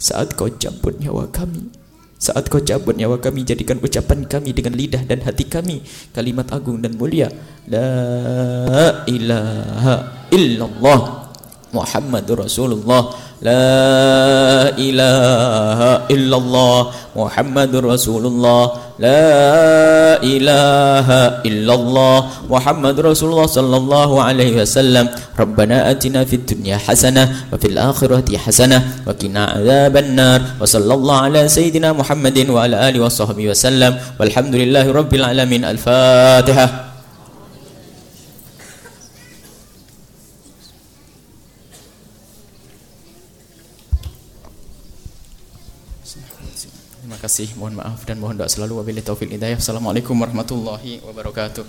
Saat kau jemput nyawa kami Saat kau cabut nyawa kami Jadikan ucapan kami dengan lidah dan hati kami Kalimat agung dan mulia. La ilaha illallah Muhammadur Rasulullah لا إله إلا الله. محمد رسول الله. لا إله إلا الله. محمد رسول الله صلى الله عليه وسلم. ربنا أتنا في الدنيا حسنة وفي الآخرة حسنة وقنا عذاب النار. وصلى الله على سيدنا محمد وعلى آله وصحبه وسلم. والحمد لله رب العالمين. الفاتحة. Kasih, mohon maaf dan mohon doa selalu wabillahi taufik hidayah. Assalamualaikum warahmatullahi wabarakatuh.